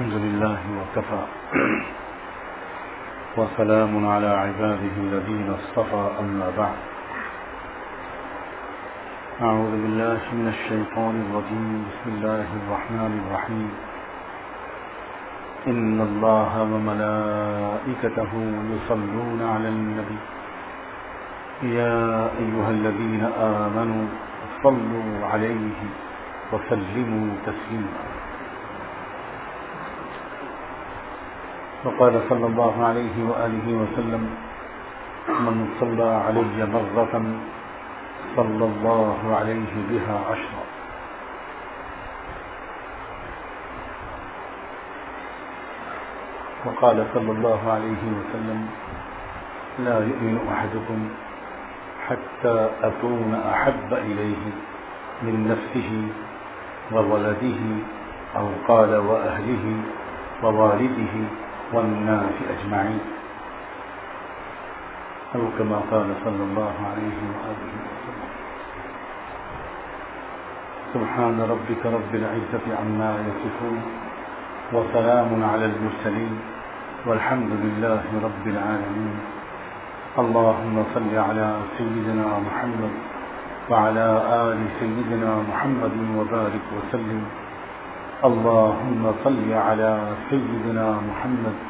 الحمد لله وكفى. وسلام على عباده الذين اصطفى أما بعد. أعوذ بالله من الشيطان الرجيم. بسم الله الرحمن الرحيم. إن الله وملائكته يصلون على النبي. يا أيها الذين آمنوا صلوا عليه وسلموا تسليما. وقال صلى الله عليه وآله وسلم من صلى علي مرة صلى الله عليه بها عشرا وقال صلى الله عليه وسلم لا يؤمن أحدكم حتى أكون أحب إليه من نفسه وولده أو قال وأهله ووالده والناس أجمعين. أو كما قال صلى الله عليه وآله وسلم. سبحان ربك رب العزة عما يصفون وسلام على المرسلين والحمد لله رب العالمين. اللهم صل على سيدنا محمد وعلى آل سيدنا محمد وبارك وسلم. اللهم صل على سيدنا محمد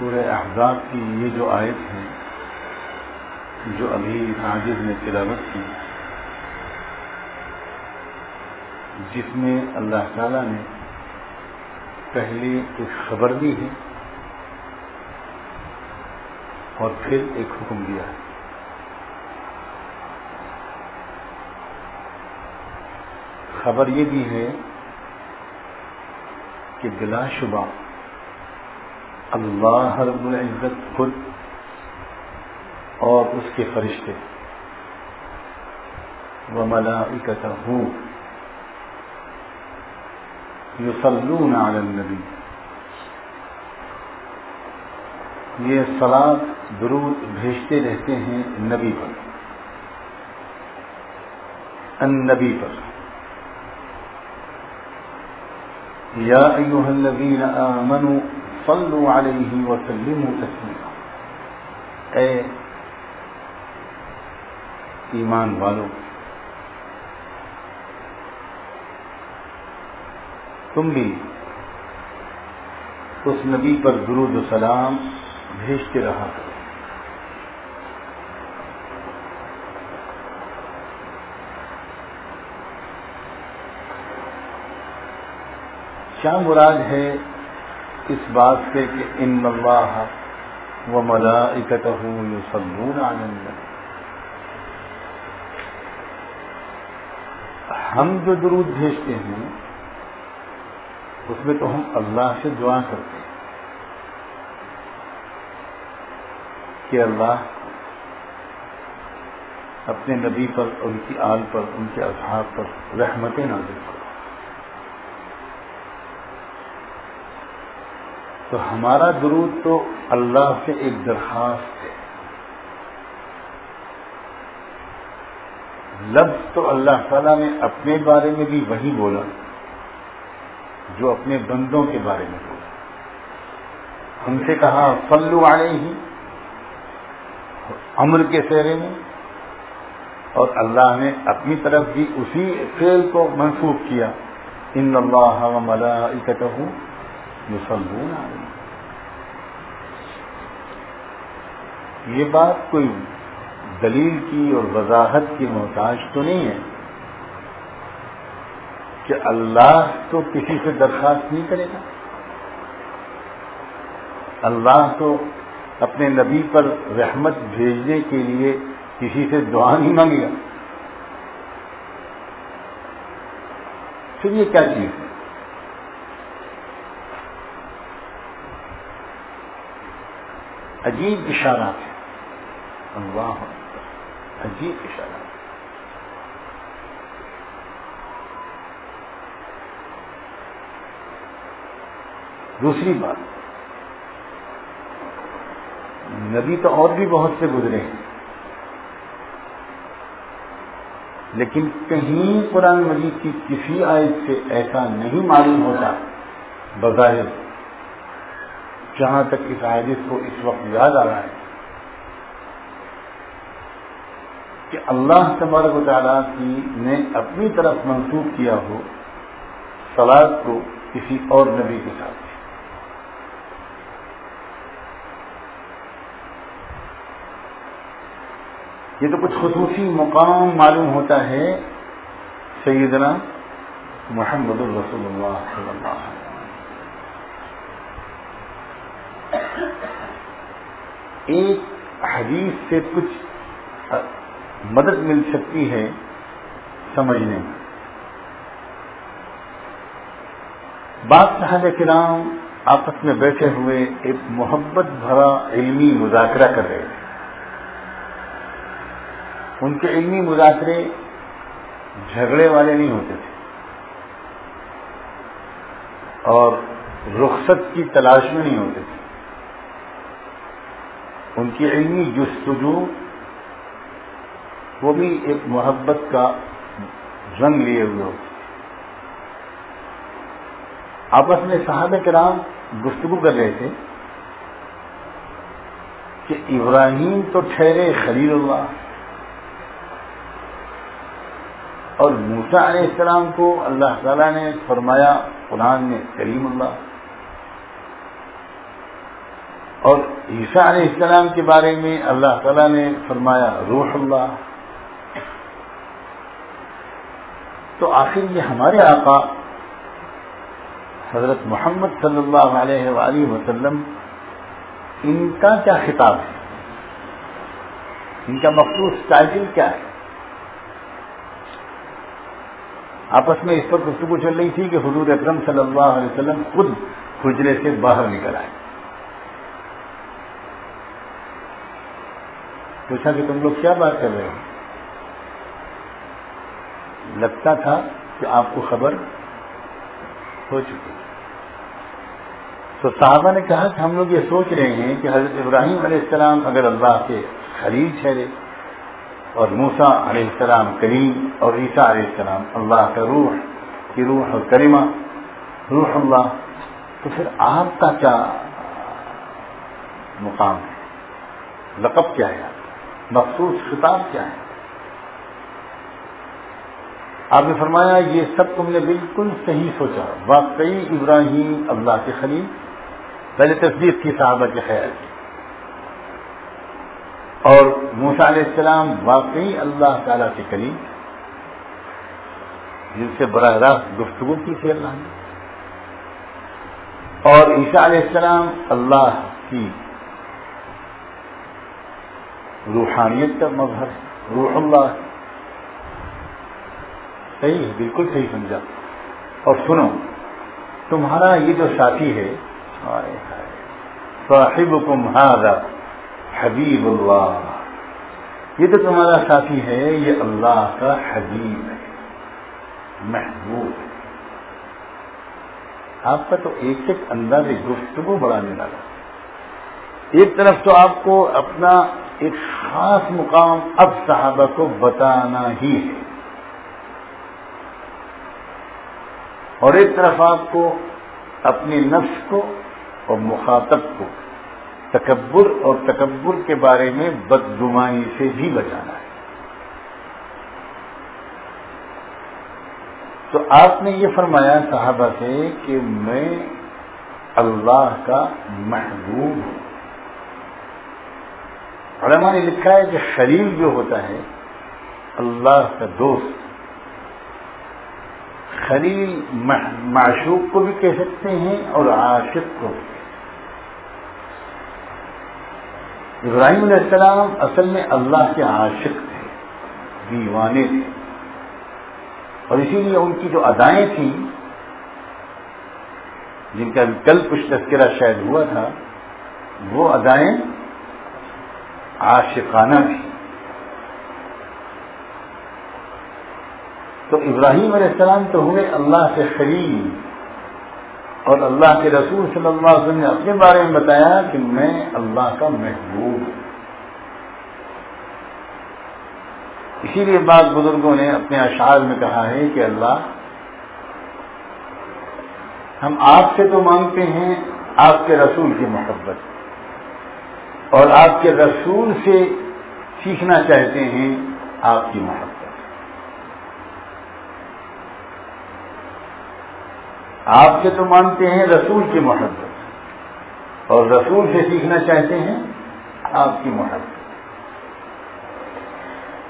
سورہ احزاب کی یہ جو آیت ہے، جو ابھی عاجز نے تلاوت کی، جس میں اللہ تعالی نے پہلے ایک خبر دی ہے اور پھر ایک حکم دیا ہے۔ خبر یہ بھی ہے کہ بلا شبہ اللہ رب العزت خود اور اس کے فرشتے و ملائکتہ یصلون علی النبی۔ یہ سلاد درود بھیجتے رہتے ہیں نبی پر۔ النبی پر۔ یا ایوہ الذین آمنوا صلوا علیہ وسلموا تسلیما۔ اے ایمان والو، تم بھی اس نبی پر درود و سلام بھیجتے رہا کرو۔ کیا مراد ہے اس بات سے کہ ان اللہ و ملائکتہ یصلون علی النبی۔ ہم جو درود بھیجتے ہیں، اس میں تو ہم اللہ سے دعا کرتے ہیں کہ اللہ اپنے نبی پر، ان کی آل پر، ان کے اصحاب پر رحمتیں نازل کرو تو ہمارا درود تو اللہ سے ایک درخواست ہے۔ لفظ تو اللہ تعالیٰ نے اپنے بارے میں بھی وہی بولا، جو اپنے بندوں کے بارے میں بولا۔ ان سے کہا فلو آئے ہی امر کے سہرے میں۔ اور اللہ نے اپنی طرف بھی اسی فعل کو منسوخ کیا۔ ان اللہ ملائکتہ یصلون علیہ۔ یہ بات کوئی دلیل کی اور وضاحت کی محتاج تو نہیں ہے کہ اللہ تو کسی سے درخواست نہیں کرے گا۔ اللہ تو اپنے نبی پر رحمت بھیجنے کے لیے کسی سے دعا نہیں مانگے گا۔ پھر یہ کیا چیز ہے؟ عجیب اشارات ہیں۔ اللہ عجیب اشارات دوسری بات۔ نبی تو اور بھی بہت سے گزرے ہیں۔ لیکن کہیں قرآن مجید کی کسی آیت سے ایسا نہیں معلوم ہوتا، بظاہر جہاں تک اس حادث کو اس وقت یاد آ رہا ہے۔ کہ اللہ تبارک و تعالیٰ کی نے اپنی طرف منسوخ کیا ہو سلاد کو کسی اور نبی کے ساتھ۔ یہ تو کچھ خصوصی مقام معلوم ہوتا ہے سیدنا محمد الرسول اللہ صلی اللہ علیہ ایک حدیث سے کچھ مدد مل سکتی ہے سمجھنے میں۔ بعض صاحب کرام آپس میں بیٹھے ہوئے ایک محبت بھرا علمی مذاکرہ کر رہے تھے۔ ان کے علمی مذاکرے جھگڑے والے نہیں ہوتے تھے۔ اور رخصت کی تلاش میں نہیں ہوتے تھے۔ ان کی علمی جستجو وہ بھی ایک محبت کا رنگ لیے ہوئے ہوتے آپس میں صحابہ کرام گفتگو کر رہے تھے کہ ابراہیم تو ٹھہرے خلیل اللہ۔ اور موسا علیہ السلام کو اللہ تعالیٰ نے فرمایا قرآن میں کریم اللہ۔ اور عیسیٰ علیہ السلام کے بارے میں اللہ تعالیٰ نے فرمایا روح اللہ۔ تو آخر یہ ہمارے آقا حضرت محمد صلی اللہ علیہ وآلہ وسلم ان کا کیا خطاب ہے؟ ان کا مخصوص ٹائٹل کیا ہے؟ آپس میں اس پر گفتگو چل رہی تھی کہ حضور اکرم صلی اللہ علیہ وسلم خود حجرے سے باہر نکل آئے۔ پوچھا کہ تم لوگ کیا بات کر رہے ہو؟ لگتا تھا کہ آپ کو خبر ہو چکی تو صحابہ نے کہا کہ ہم لوگ یہ سوچ رہے ہیں کہ حضرت ابراہیم علیہ السلام اگر اللہ کے خلیل ٹھہرے اور موسا علیہ السلام کریم اور عیسیٰ علیہ السلام اللہ کا روح کی روح اور کریمہ روح اللہ، تو پھر آپ کا کیا مقام ہے؟ لقب کیا ہے؟ مخصوص خطاب کیا ہے؟ آپ نے فرمایا یہ سب تم نے بالکل صحیح سوچا۔ واقعی ابراہیم اللہ کے خلیل، پہلے تصدیق کی صحابہ کے خیال کی اور موسا علیہ السلام واقعی اللہ تعالی کے قریب جن سے براہ راست گفتگو کی تھی اللہ نے۔ اور عیسیٰ علیہ السلام اللہ کی روحانیت کا مظہر روح اللہ۔ صحیح ہے، بالکل صحیح سمجھا۔ اور سنو، تمہارا یہ جو ساتھی ہے صاحب کم حبیب اللہ۔ یہ تو تمہارا ساتھی ہے، یہ اللہ کا حبیب ہے، محبوب ہے۔ آپ کا تو ایک ایک انداز گفتگو بڑھانے لگا۔ ایک طرف تو آپ کو اپنا ایک خاص مقام اب صحابہ کو بتانا ہی ہے۔ اور ایک طرف آپ کو اپنی نفس کو اور مخاطب کو تکبر اور تکبر کے بارے میں بدگمانی سے بھی بچانا ہے۔ تو آپ نے یہ فرمایا صحابہ سے کہ میں اللہ کا محبوب ہوں۔ علماء نے لکھا ہے کہ خلیل جو ہوتا ہے اللہ کا دوست۔ خلیل معشوق کو بھی کہہ سکتے ہیں اور عاشق کو بھی. ابراہیم علیہ السلام اصل میں اللہ کے عاشق تھے، دیوانے تھے. اور اسی لیے ان کی جو ادائیں تھیں، جن کا کل کچھ تذکرہ شاید ہوا تھا، وہ ادائیں عاشقانہ تھی تو ابراہیم علیہ السلام تو ہوئے اللہ سے خلیل اور اللہ کے رسول صلی اللہ علیہ وسلم نے اپنے بارے میں بتایا کہ میں اللہ کا محبوب ہوں۔ اسی لیے بعض بزرگوں نے اپنے اشعار میں کہا ہے کہ اللہ، ہم آپ سے تو مانگتے ہیں آپ کے رسول کی محبت، اور آپ کے رسول سے سیکھنا چاہتے ہیں آپ کی محبت۔ آپ سے تو مانتے ہیں رسول کی محبت اور رسول سے سیکھنا چاہتے ہیں آپ کی محبت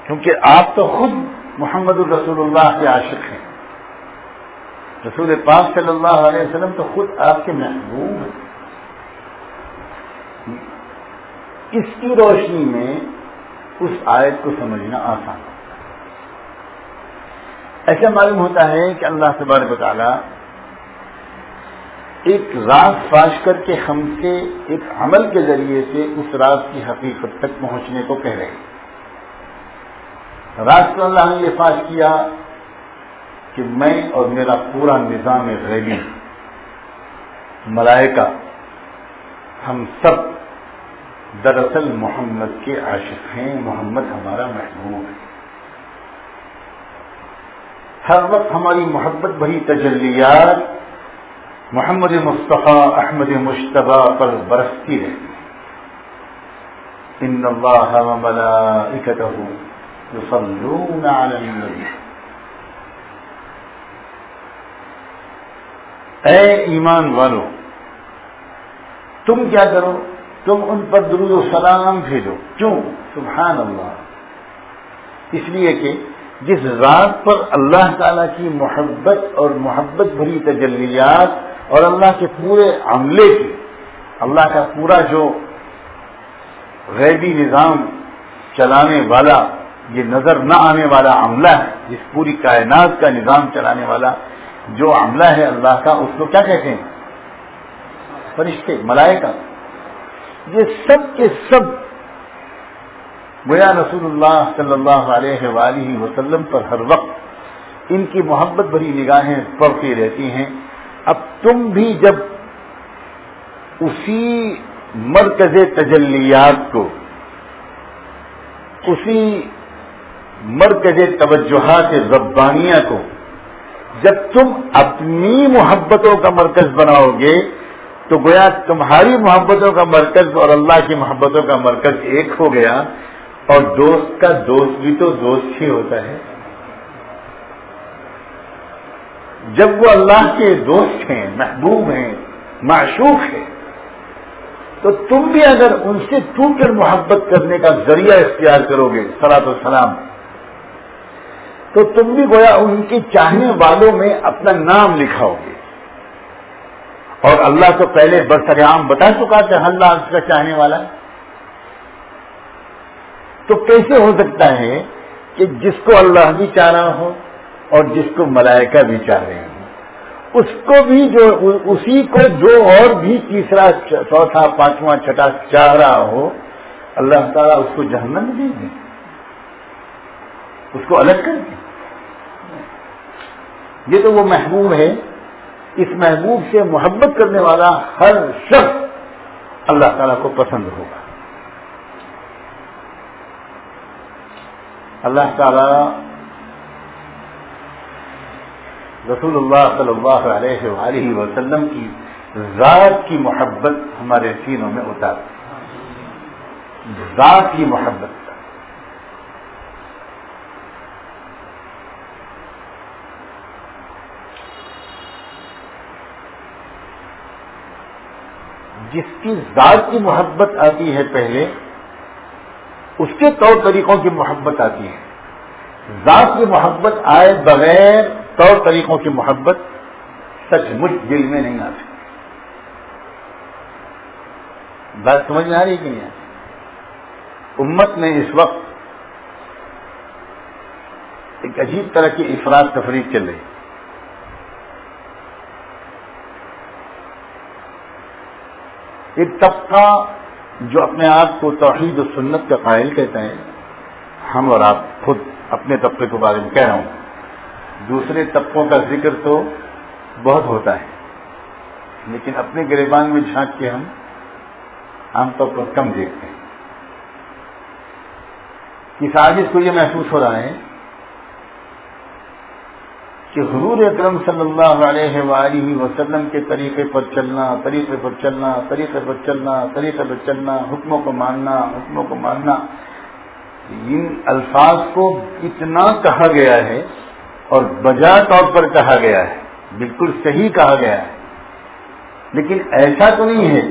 کیونکہ آپ تو خود محمد الرسول اللہ کے عاشق ہیں۔ رسول پاک صلی اللہ علیہ وسلم تو خود آپ کے محبوب ہیں۔ اس کی روشنی میں اس آیت کو سمجھنا آسان ایسا معلوم ہوتا ہے کہ اللہ تبارک تعالیٰ ایک راز فاش کر کے ہم سے، ایک عمل کے ذریعے سے اس راز کی حقیقت تک پہنچنے کو کہہ رہے ہیں۔ راز کو اللہ نے یہ فاش کیا کہ میں اور میرا پورا نظام غیبی ملائکہ، ہم سب دراصل محمد کے عاشق ہیں، محمد ہمارا محبوب ہے۔ ہر وقت ہماری محبت بھری تجلیات محمد مصطفیٰ احمد مشتبہ پر برستی رہتی ان اللہ وملائکتہ یصلون علی النبی۔ اے ایمان والو، تم کیا کرو؟ تم ان پر درود و سلام بھیجو۔ کیوں؟ سبحان اللہ اس لیے کہ جس رات پر اللہ تعالی کی محبت اور محبت بھری تجلیات اور اللہ کے پورے عملے کی، اللہ کا پورا جو غیبی نظام چلانے والا، یہ نظر نہ آنے والا عملہ ہے، جس پوری کائنات کا نظام چلانے والا جو عملہ ہے اللہ کا، اس کو کیا کہتے ہیں؟ فرشتے، ملائکہ۔ یہ سب کے سب گویا رسول اللہ صلی اللہ علیہ وآلہ وسلم پر ہر وقت ان کی محبت بھری نگاہیں پڑتی رہتی ہیں۔ اب تم بھی جب اسی مرکز تجلیات کو، اسی مرکز توجہات ربانیہ کو، جب تم اپنی محبتوں کا مرکز بناؤ گے، تو گویا تمہاری محبتوں کا مرکز اور اللہ کی محبتوں کا مرکز ایک ہو گیا اور دوست کا دوست بھی تو دوست ہی ہوتا ہے۔ جب وہ اللہ کے دوست ہیں، محبوب ہیں، معشوق ہیں، تو تم بھی اگر ان سے ٹوٹ کر محبت کرنے کا ذریعہ اختیار کرو گے سلاۃ السلام تو تم بھی گویا ان کے چاہنے والوں میں اپنا نام لکھاؤ گے اور اللہ تو پہلے برسر عام بتا چکا کہ اللہ اس کا چاہنے والا۔ ہے تو کیسے ہو سکتا ہے کہ جس کو اللہ بھی چاہ رہا ہو اور جس کو ملائکہ بھی چاہ رہے ہیں۔ اس کو بھی جو اسی کو جو اور بھی تیسرا چوتھا، پانچواں، چھٹا چاہ رہا ہو، اللہ تعالیٰ اس کو جہنم دے دیں اس کو الگ کر دیں یہ تو وہ محبوب ہے۔ اس محبوب سے محبت کرنے والا ہر شخص اللہ تعالیٰ کو پسند ہوگا۔ اللہ تعالیٰ رسول اللہ صلی اللہ علیہ وآلہ وسلم کی ذات کی محبت ہمارے سینوں میں اتار۔ ذات کی محبت۔ جس کی ذات کی محبت آتی ہے پہلے، اس کے طور طریقوں کی محبت آتی ہے۔ ذات کی محبت آئے بغیر طور طریقوں کی محبت سچ مچ دل میں نہیں آتی۔ بات سمجھ میں آ رہی کہ نہیں امت میں اس وقت ایک عجیب طرح کی افراد تفریح چل رہی ایک طبقہ جو اپنے آپ کو توحید و سنت کا قائل کہتے ہیں ہم اور آپ خود اپنے طبقے کے بارے میں کہہ رہا ہوں۔ دوسرے طبقوں کا ذکر تو بہت ہوتا ہے، لیکن اپنے گریبان میں جھانک کے ہم عام طور پر کم دیکھتے ہیں۔ اس آج کو یہ محسوس ہو رہا ہے کہ حضور اکرم صلی اللہ علیہ وآلہ وسلم کے طریقے پر چلنا، طریقے پر چلنا، طریقے پر چلنا، طریقے پر چلنا، حکموں کو ماننا، حکموں کو ماننا، ان الفاظ کو اتنا کہا گیا ہے اور بجا طور پر کہا گیا ہے، بالکل صحیح کہا گیا ہے۔ لیکن ایسا تو نہیں ہے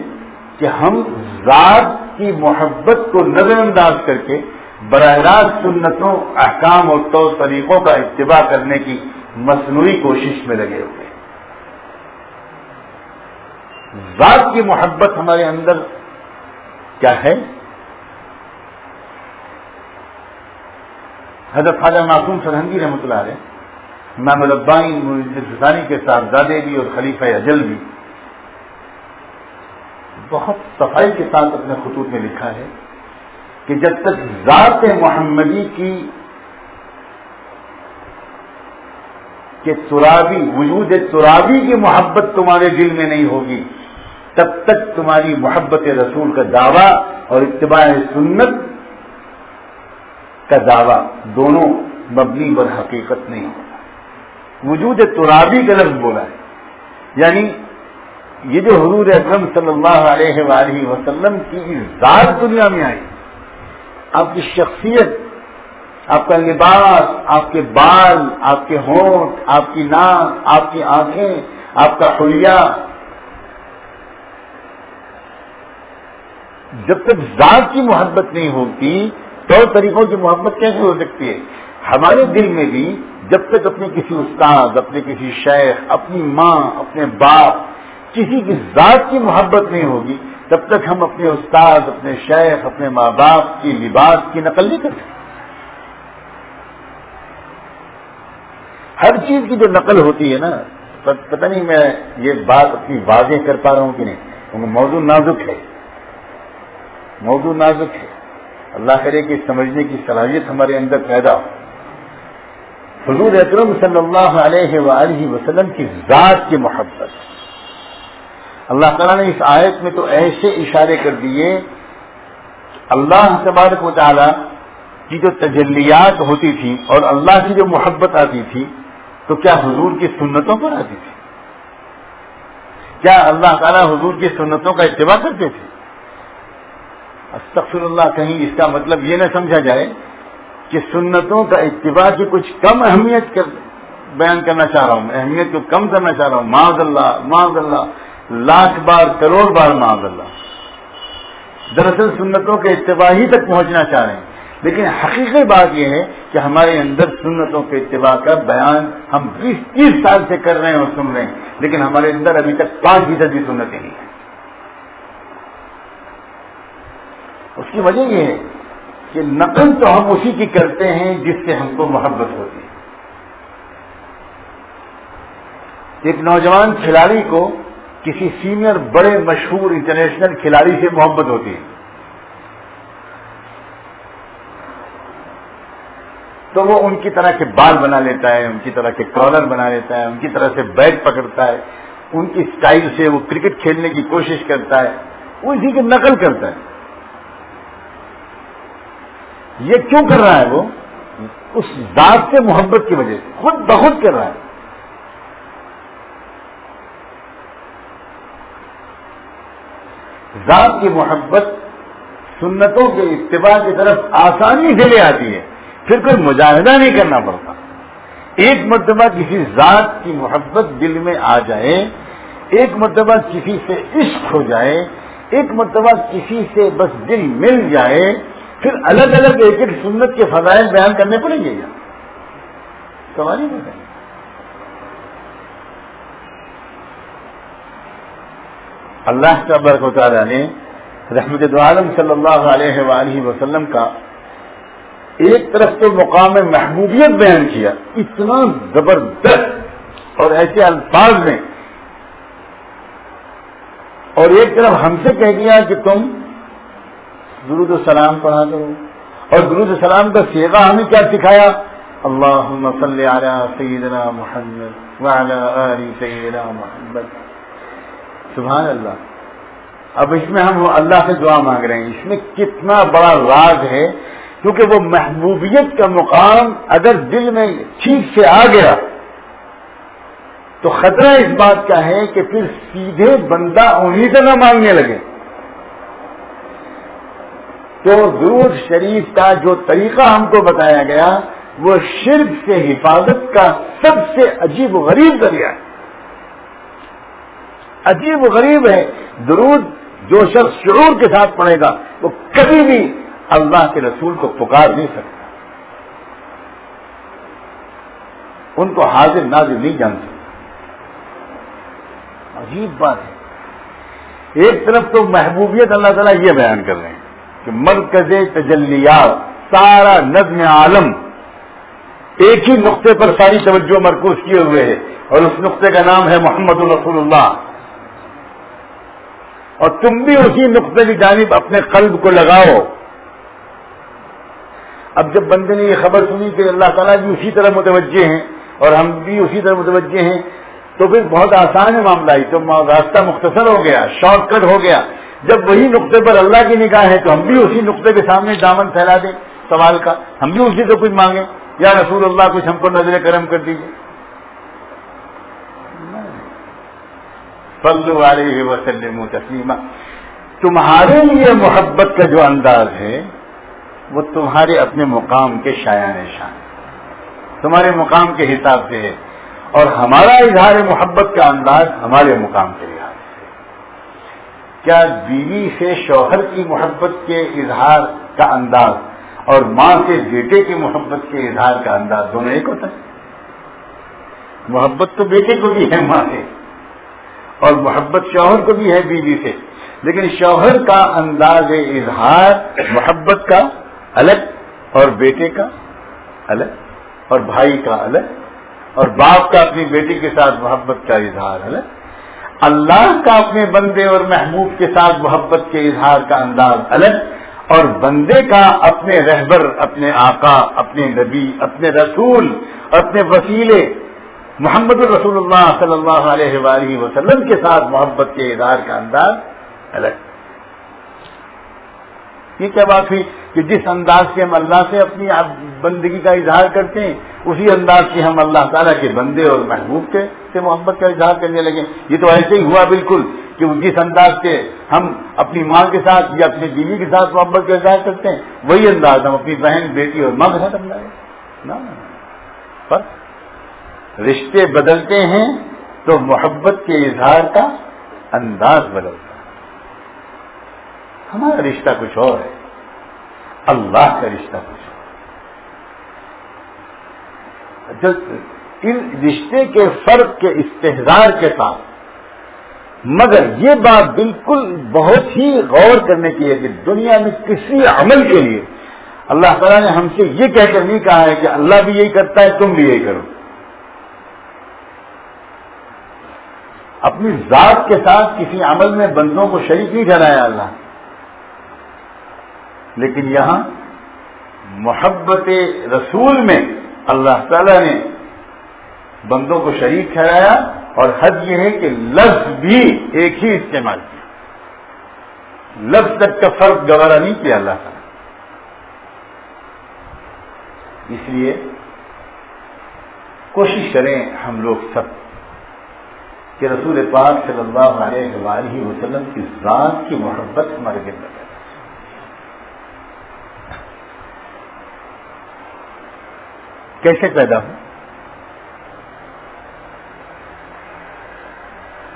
کہ ہم ذات کی محبت کو نظر انداز کر کے براہ راست سنتوں، احکام اور طور طریقوں کا اتباع کرنے کی مصنوعی کوشش میں لگے ہوئے ذات کی محبت ہمارے اندر کیا ہے؟ حضرت خواجہ معصوم سرحنگی رحمۃ اللہ علیہ۔ امام البانی کے ساتھ دادے بھی اور خلیفہ اجل بھی بہت صفائی کے ساتھ اپنے خطوط میں لکھا ہے کہ جب تک ذات محمدی کی کہ ترابی، وجود ترابی کی محبت تمہارے دل میں نہیں ہوگی، تب تک تمہاری محبت رسول کا دعویٰ اور اتباع سنت کا دعویٰ دونوں مبنی پر حقیقت نہیں۔ ہوگا وجود ترابی کا لفظ بولا ہے۔ یعنی یہ جو حضور اکرم صلی اللہ علیہ وآلہ وسلم کی ذات دنیا میں آئی۔ آپ کی شخصیت، آپ کا لباس، آپ کے بال، آپ کے ہونٹ، آپ کی ناک، آپ کی آنکھیں، آپ کا خلیا جب تک ذات کی محبت نہیں ہوتی، تو طریقوں کی محبت کیسے ہو سکتی ہے؟ ہمارے دل میں بھی جب تک اپنے کسی استاد اپنے کسی شیخ، اپنی ماں، اپنے باپ کسی کی ذات کی محبت نہیں ہوگی، تب تک ہم اپنے استاد، اپنے شیخ، اپنے ماں باپ کی لباس کی نقل نہیں کر سکتے ہر چیز کی جو نقل ہوتی ہے نا پتہ نہیں میں یہ بات اپنی واضح کر پا رہا ہوں کہ نہیں، کیونکہ موضوع نازک ہے۔ موضوع نازک ہے۔ اللہ کرے کہ سمجھنے کی صلاحیت ہمارے اندر پیدا ہو۔ حضور اکرم صلی اللہ علیہ وآلہ وسلم کی ذات کی محبت۔ اللہ تعالیٰ نے اس آیت میں تو ایسے اشارے کر دیے، اللہ تبارک و تعالیٰ کی جو تجلیات ہوتی تھی اور اللہ کی جو محبت آتی تھی، تو کیا حضور کی سنتوں پر آتی تھی؟ کیا اللہ تعالیٰ حضور کی سنتوں کا اتباع کرتے تھے؟ استغفر اللہ کہیں اس کا مطلب یہ نہ سمجھا جائے کہ سنتوں کا اتباع کی کچھ کم اہمیت کر بیان کرنا چاہ رہا ہوں۔ اہمیت کو کم کرنا چاہ رہا ہوں۔ معذ اللہ معذ اللہ۔ لاکھ بار، کروڑ بار معذ اللہ۔ دراصل سنتوں کے اتباع ہی تک پہنچنا چاہ رہے ہیں۔ لیکن حقیقی بات یہ ہے کہ ہمارے اندر سنتوں کے اتباع کا بیان ہم بیس، تیس سال سے کر رہے ہیں اور سن رہے ہیں۔ لیکن ہمارے اندر ابھی تک پانچ فیصد بھی سنتیں نہیں ہیں۔ اس کی وجہ یہ ہے کہ نقل تو ہم اسی کی کرتے ہیں جس سے ہم کو محبت ہوتی ہے۔ ایک نوجوان کھلاڑی کو کسی سینئر بڑے مشہور انٹرنیشنل کھلاڑی سے محبت ہوتی ہے۔ تو وہ ان کی طرح کے بال بنا لیتا ہے، ان کی طرح کے کالر بنا لیتا ہے، ان کی طرح سے بیٹ پکڑتا ہے۔ ان کی سٹائل سے وہ کرکٹ کھیلنے کی کوشش کرتا ہے۔ وہ اسی کی نقل کرتا ہے۔ یہ کیوں کر رہا ہے وہ؟ اس ذات سے محبت کی وجہ سے، خود بخود کر رہا ہے۔ ذات کی محبت سنتوں کے اتباع کی طرف آسانی سے لے آتی ہے۔ پھر کوئی مجاہدہ نہیں کرنا پڑتا۔ ایک مرتبہ کسی ذات کی محبت دل میں آ جائے، ایک مرتبہ کسی سے عشق ہو جائے، ایک مرتبہ کسی سے بس دل مل جائے پھر الگ الگ ایک ایک سنت کے فضائل بیان کرنے پڑیں گے یا؟ سوال ہی نہیں اللہ کا برق تعالیٰ نے رحمت عالم صلی اللہ علیہ وآلہ وسلم کا ایک طرف تو مقام محبوبیت بیان کیا، اتنا زبردست اور ایسے الفاظ میں۔ اور ایک طرف ہم سے کہہ دیا کہ تم درود السلام پڑھا کرو۔ اور درود السلام کا سیگا ہمیں کیا سکھایا؟ اللہ صلی علی سیدنا محمد وعلی آل سیدنا محمد۔ سبحان اللہ۔ اب اس میں ہم اللہ سے دعا مانگ رہے ہیں۔ اس میں کتنا بڑا راز ہے، کیونکہ وہ محبوبیت کا مقام اگر دل میں ٹھیک سے آ گیا، تو خطرہ اس بات کا ہے کہ پھر سیدھے بندہ انہیں سے نہ مانگنے لگے۔ تو درود شریف کا جو طریقہ ہم کو بتایا گیا، وہ شرک سے حفاظت کا سب سے عجیب و غریب ذریعہ ہے۔ عجیب و غریب ہے۔ درود جو شخص شعور کے ساتھ پڑھے گا، وہ کبھی بھی اللہ کے رسول کو پکار نہیں سکتا۔ ان کو حاضر نازر نہیں جان سکتا عجیب بات ہے۔ ایک طرف تو محبوبیت اللہ تعالیٰ یہ بیان کر رہے ہیں۔ کہ مرکز تجلیات، سارا نظم عالم ایک ہی نقطے پر ساری توجہ مرکوز کیے ہوئے ہے اور اس نقطے کا نام ہے محمد الرسول اللہ۔ اور تم بھی اسی نقطے کی جانب اپنے قلب کو لگاؤ۔ اب جب بندے نے یہ خبر سنی کہ اللہ تعالیٰ بھی اسی طرح متوجہ ہیں اور ہم بھی اسی طرح متوجہ ہیں، تو پھر بہت آسان ہے معاملہ ہی۔ تو راستہ مختصر ہو گیا، شارٹ کٹ ہو گیا۔ جب وہی نقطے پر اللہ کی نگاہ ہے تو ہم بھی اسی نقطے کے سامنے دامن پھیلا دیں، سوال کا۔ ہم بھی اسی سے کچھ مانگیں۔ یا رسول اللہ، کچھ ہم کو نظر کرم کر دیجیے فضل والے وسلم تسلیمہ۔ تمہارے لیے محبت کا جو انداز ہے، وہ تمہارے اپنے مقام کے شایان شان تمہارے مقام کے حساب سے ہے۔ اور ہمارا اظہار محبت کا انداز ہمارے مقام کے لحاظ سے کیا بیوی سے شوہر کی محبت کے اظہار کا انداز اور ماں سے بیٹے کی محبت کے اظہار کا انداز دونوں ایک ہوتا ہے؟ محبت تو بیٹے کو بھی ہے، ماں سے، اور محبت شوہر کو بھی ہے بیوی سے۔ لیکن شوہر کا انداز اظہار محبت کا الگ اور بیٹے کا الگ اور بھائی کا الگ اور باپ کا اپنی بیٹی کے ساتھ محبت کا اظہار الگ۔ اللہ کا اپنے بندے اور محبوب کے ساتھ محبت کے اظہار کا انداز الگ اور بندے کا اپنے رہبر، اپنے آقا، اپنے نبی، اپنے رسول، اپنے وسیلے محمد الرسول اللہ صلی اللہ علیہ وآلہ وسلم کے ساتھ محبت کے اظہار کا انداز الگ۔ یہ کیا بات ہوئی کہ جس انداز سے ہم اللہ سے اپنی بندگی کا اظہار کرتے ہیں، اسی انداز سے ہم اللہ تعالیٰ کے بندے اور محبوب کے سے محبت کا اظہار کرنے لگے۔ یہ تو ایسے ہی ہوا بالکل کہ جس انداز سے ہم اپنی ماں کے ساتھ یا اپنی بیوی کے ساتھ محبت کا اظہار کرتے ہیں، وہی انداز ہم اپنی بہن، بیٹی اور ماں کے ساتھ انداز پر رشتے بدلتے ہیں تو محبت کے اظہار کا انداز بدلتا ہے۔ ہمارا رشتہ کچھ اور ہے۔ اللہ کا رشتہ کچھ اور جب ان رشتے کے فرق کے استحصار کے ساتھ، مگر یہ بات بالکل بہت ہی غور کرنے کی ہے کہ دنیا میں کسی عمل کے لیے اللہ تعالیٰ نے ہم سے یہ کہہ کر نہیں کہا ہے کہ اللہ بھی یہی کرتا ہے، تم بھی یہی کرو۔ اپنی ذات کے ساتھ کسی عمل میں بندوں کو شریک نہیں ٹھہرایا اللہ۔ لیکن یہاں محبت رسول میں اللہ تعالی نے بندوں کو شریک ٹھہرایا اور حد یہ ہے کہ لفظ بھی ایک ہی استعمال کیا۔ لفظ تک کا فرق گوارا نہیں کیا اللہ تعالی اس لیے کوشش کریں ہم لوگ سب کہ رسول پاک صلی اللہ علیہ وآلہ وسلم کی ذات کی محبت ہمارے دل میں کیسے پیدا ہو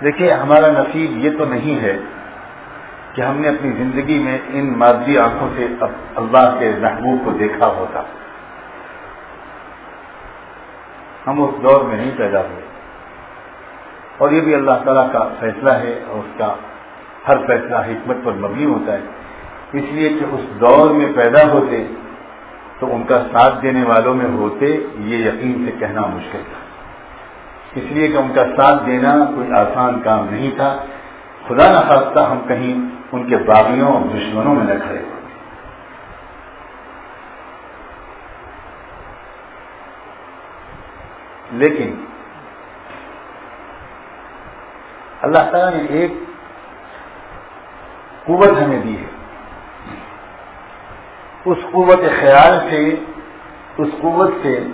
دیکھیے، ہمارا نصیب یہ تو نہیں ہے کہ ہم نے اپنی زندگی میں ان مادی آنکھوں سے اللہ کے محبوب کو دیکھا ہوتا۔ ہم اس دور میں نہیں پیدا ہوئے۔ اور یہ بھی اللہ تعالیٰ کا فیصلہ ہے اور اس کا ہر فیصلہ حکمت پر مبنی ہوتا ہے۔ اس لیے کہ اس دور میں پیدا ہوتے تو ان کا ساتھ دینے والوں میں ہوتے یہ یقین سے کہنا مشکل تھا۔ اس لیے کہ ان کا ساتھ دینا کوئی آسان کام نہیں تھا۔ خدا نہ نخواستہ ہم کہیں ان کے باغیوں اور دشمنوں میں نہ کھڑے لیکن اللہ تعالیٰ نے ایک قوت ہمیں دی ہے۔ اس قوت خیال سے، اس قوت سے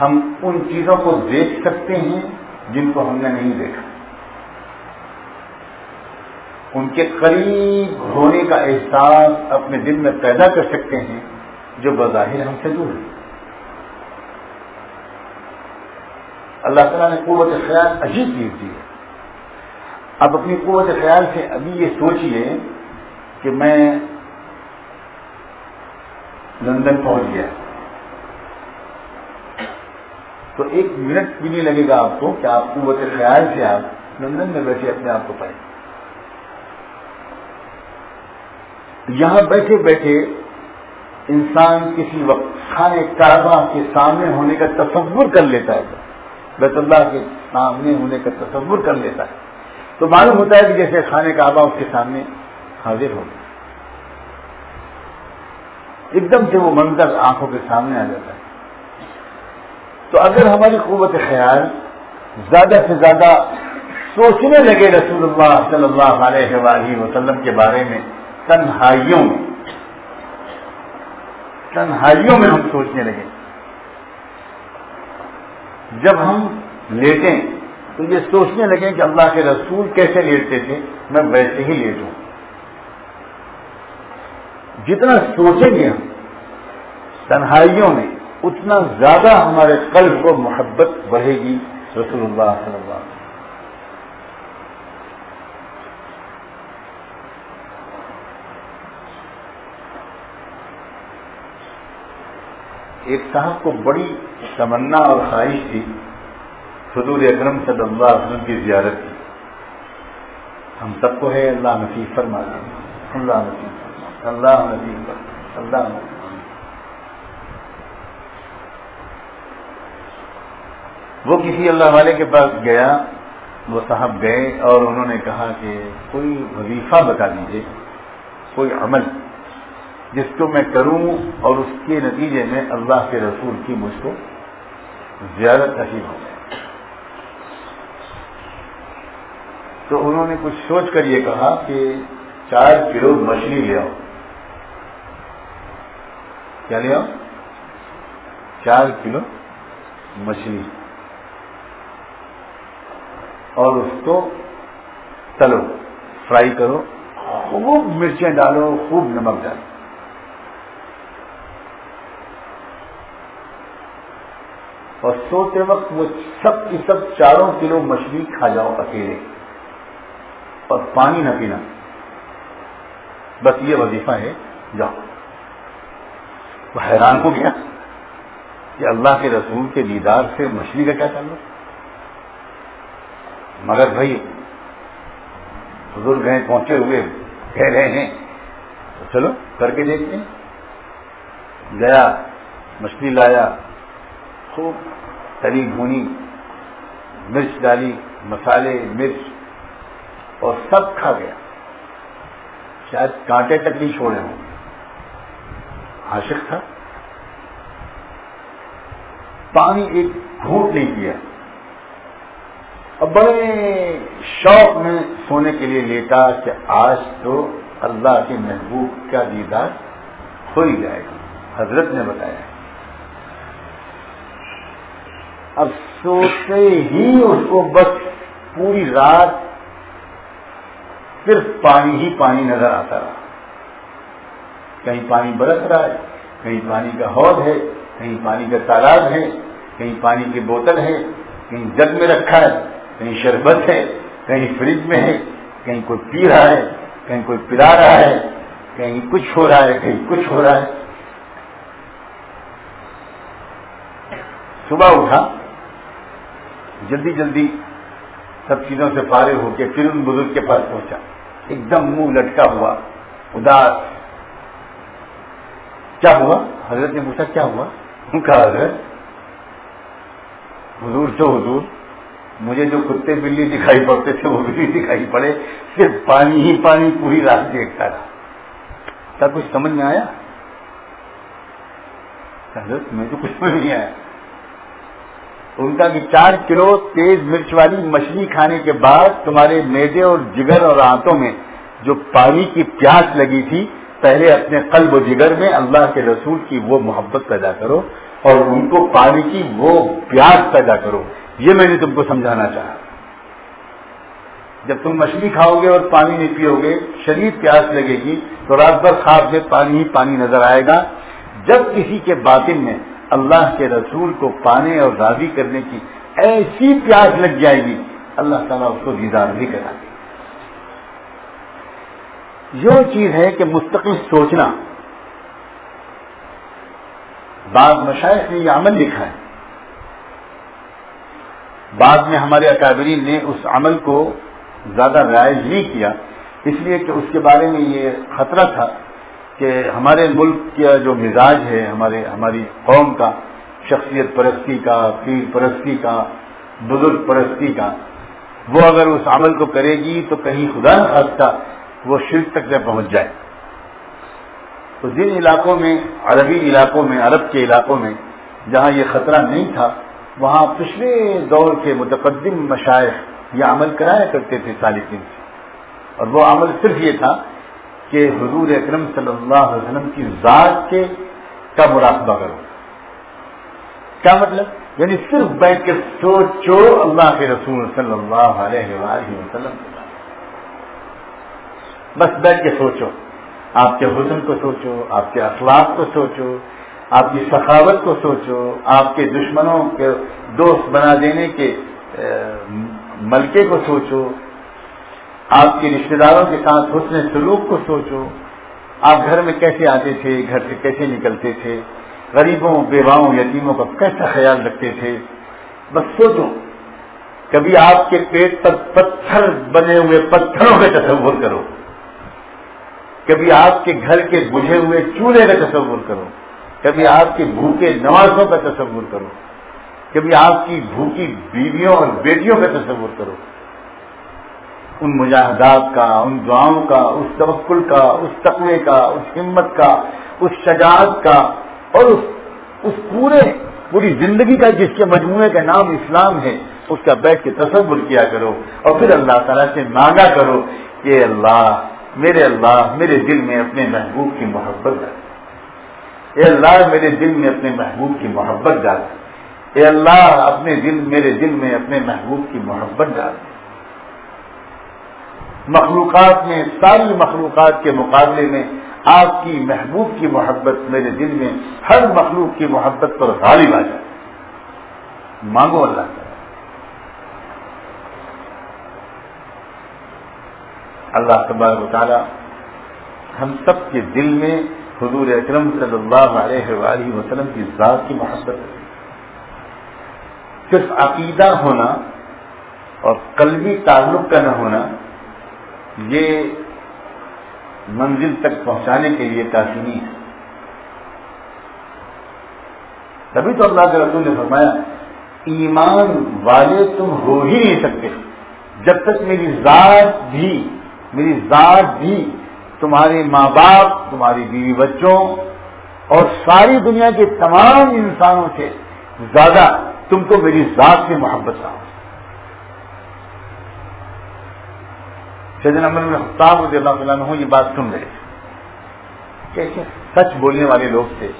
ہم ان چیزوں کو دیکھ سکتے ہیں جن کو ہم نے نہیں دیکھا۔ ان کے قریب ہونے کا احساس اپنے دل میں پیدا کر سکتے ہیں جو بظاہر ہم سے دور ہے اللہ تعالیٰ نے قوت خیال عجیب چیز دی ہے۔ اب اپنی قوت خیال سے ابھی یہ سوچیے کہ میں لندن پہنچ گیا۔ تو ایک منٹ بھی نہیں لگے گا آپ کو کہ آپ قوت خیال سے آپ لندن میں بیٹھے اپنے آپ کو پائیں یہاں بیٹھے بیٹھے انسان کسی وقت خانے کعبہ کے سامنے ہونے کا تصور کر لیتا ہے۔ بیت اللہ کے سامنے ہونے کا تصور کر لیتا ہے۔ تو معلوم ہوتا ہے کہ جیسے خانے کعبہ اس کے سامنے حاضر ہو ایک دم سے وہ منظر آنکھوں کے سامنے آ جاتا ہے۔ تو اگر ہماری قوت خیال زیادہ سے زیادہ سوچنے لگے رسول اللہ صلی اللہ علیہ وآلہ وسلم کے بارے میں، تنہائیوں میں تنہائیوں میں ہم سوچنے لگے۔ جب ہم لیٹیں تو یہ سوچنے لگے کہ اللہ کے رسول کیسے لیٹتے تھے، میں ویسے ہی لیٹوں۔ جتنا سوچیں گے ہم، تنہائیوں میں اتنا زیادہ ہمارے قلب کو محبت بڑھے گی رسول اللہ صلی اللہ علیہ وسلم۔ ایک صاحب کو بڑی تمنا اور خواہش تھی، حضور اکرم صلی اللہ علیہ وسلم کی زیارت کی۔ ہم سب کو ہے، اللہ نصیب فرما اللہ نصیب اللہ نصیب اللہ نصیب وہ کسی اللہ والے کے پاس گیا، وہ صاحب گئے اور انہوں نے کہا کہ کوئی وظیفہ بتا دیجیے کوئی عمل جس کو میں کروں اور اس کے نتیجے میں اللہ کے رسول کی مجھ کو زیادہ نصیب ہو جائے۔ تو انہوں نے کچھ سوچ کر یہ کہا کہ چار کلو مچھلی لے آؤ۔ کیا لے آؤ چار کلو مچھلی۔ اور اس کو تلو، فرائی کرو، خوب مرچیں ڈالو، خوب نمک ڈالو۔ اور سوتے وقت وہ سب کی سب چاروں کلو مچھلی کھا جاؤ اکیلے۔ اور پانی نہ پینا۔ بس یہ وظیفہ ہے۔ جاؤ۔ وہ حیران ہو گیا کہ اللہ کے رسول کے دیدار سے مچھلی کا کیا تعلق؟ مگر بھائی، بزرگ ہیں، پہنچے ہوئے، کہہ رہے ہیں، تو چلو کر کے دیکھتے ہیں۔ گیا، مچھلی لایا، خوب تلی بھونی، مرچ ڈالی، مسالے، مرچ، اور سب کھا گیا۔ شاید کانٹے تک نہیں چھوڑے ہوں۔ عاشق تھا۔ پانی ایک گھونٹ نہیں کیا۔ اب بڑے شوق میں سونے کے لیے لیتا کہ آج تو اللہ کے محبوب کا دیدار ہو ہی جائے گا۔ حضرت نے بتایا۔ اب سوتے ہی اس کو بس پوری رات صرف پانی ہی پانی نظر آتا رہا۔ کہیں پانی برس رہا ہے کہیں پانی کا حوض ہے کہیں پانی کا تالاب ہے کہیں پانی کی بوتل ہے کہیں جگ میں رکھا ہے کہیں شربت ہے کہیں فریج میں ہے کہیں کوئی پی رہا ہے کہیں کوئی پلا رہا ہے کہیں کچھ ہو رہا ہے کہیں کچھ ہو رہا ہے صبح اٹھا جلدی جلدی سب چیزوں سے فارغ ہو کے پھر ان بزرگ کے پاس پہنچا ایک دم منہ لٹکا ہوا اداس کیا ہوا؟ حضرت نے پوچھا، کیا ہوا؟ کہا، حضرت، حضور تو حضور، مجھے جو کتے بلی دکھائی پڑتے تھے، وہ بھی دکھائی پڑے، صرف پانی ہی پانی پوری رات دیکھتا تھا کیا کچھ سمجھ میں آیا؟ حضرت، میں تو کچھ میں نہیں آیا۔ ان کا کہ چار کلو تیز مرچ والی مچھلی کھانے کے بعد تمہارے میدے اور جگر اور آنتوں میں جو پانی کی پیاس لگی تھی پہلے اپنے قلب و جگر میں اللہ کے رسول کی وہ محبت پیدا کرو اور ان کو پانی کی وہ پیاس پیدا کرو۔ یہ میں نے تم کو سمجھانا چاہا۔ جب تم مچھلی کھاؤ گے اور پانی نہیں پیو گے، شدید پیاس لگے گی، تو رات بھر خواب میں پانی ہی پانی نظر آئے گا۔ جب کسی کے باطن میں اللہ کے رسول کو پانے اور راضی کرنے کی ایسی پیاس لگ جائے گی، اللہ تعالیٰ اس کو دیدار بھی کرا دے۔ یہ چیز ہے کہ مستقل سوچنا۔ بعض مشاعر نے یہ عمل لکھا ہے۔ بعد میں ہمارے اکابرین نے اس عمل کو زیادہ رائج نہیں کیا۔ اس لیے کہ اس کے بارے میں یہ خطرہ تھا کہ ہمارے ملک کا جو مزاج ہے، ہمارے ہماری قوم کا، شخصیت پرستی کا پیر پرستی کا، بزرگ پرستی کا، وہ اگر اس عمل کو کرے گی تو کہیں خدا نہ وہ شرک تک نہ پہنچ جائے۔ تو جن علاقوں میں، عربی علاقوں میں، عرب کے علاقوں میں جہاں یہ خطرہ نہیں تھا، وہاں پچھلے دور کے متقدم مشاعر یہ عمل کرایا کرتے تھے سے۔ اور وہ عمل صرف یہ تھا کہ حضور اکرم صلی اللہ علیہ وسلم کی ذات کے کا مراقبہ کرو۔ کیا مطلب؟ یعنی صرف بیٹھ کے سوچو اللہ کے رسول صلی اللہ علیہ وآلہ وسلم۔ بس بیٹھ کے سوچو۔ آپ کے حسن کو سوچو، آپ کے اخلاق کو سوچو، آپ کی سخاوت کو سوچو، آپ کے دشمنوں کے دوست بنا دینے کے ملکے کو سوچو۔ آپ کے رشتے داروں کے ساتھ حسن سلوک کو سوچو۔ آپ گھر میں کیسے آتے تھے، گھر سے کیسے نکلتے تھے؟ غریبوں، بیواؤں، یتیموں کا کیسا خیال رکھتے تھے؟ بس سوچو۔ کبھی آپ کے پیٹ پر پتھر بنے ہوئے پتھروں کا تصور کرو۔ کبھی آپ کے گھر کے بجھے ہوئے چولہے کا تصور کرو، کبھی آپ کے بھوکے نوازوں کا تصور کرو، کبھی آپ کی بھوکی بیویوں اور بیٹیوں کا تصور کرو۔ ان مجاہدات کا، ان دعاؤں کا، اس توکل کا، اس تقوی کا، اس ہمت کا، اس شجاعت کا اور اس اس پورے، پوری زندگی کا جس کے مجموعے کا نام اسلام ہے، اس کا بیٹھ کے تصور کیا کرو اور پھر اللہ تعالیٰ سے مانگا کرو کہ اللہ میرے اللہ میرے دل میں اپنے محبوب کی محبت ڈال اے اللہ میرے دل میں اپنے محبوب کی محبت ڈال اے اللہ اپنے دل میرے دل میں اپنے محبوب کی محبت ڈال مخلوقات میں، ساری مخلوقات کے مقابلے میں آپ کی محبوب کی محبت میرے دل میں ہر مخلوق کی محبت پر غالب آ جائے مانگو اللہ کا اللہ تبارک و تعالی ہم سب کے دل میں حضور اکرم صلی اللہ علیہ وآلہ وسلم کی ذات کی محبت صرف عقیدہ ہونا اور قلبی تعلق کا نہ ہونا، یہ منزل تک پہنچانے کے لیے کافی نہیں ہے۔ تبھی تو اللہ کے رسول نے فرمایا، ایمان والے تم ہو ہی نہیں سکتے، جب تک میری ذات بھی میری ذات بھی تمہارے ماں باپ تمہاری بیوی بچوں اور ساری دنیا کے تمام انسانوں سے زیادہ تم کو میری ذات سے محبت نہ ہو امر میں خطاب رضی اللہ تعالیٰ ہوں یہ بات سن رہے کیسے؟ سچ بولنے والے لوگ تھے۔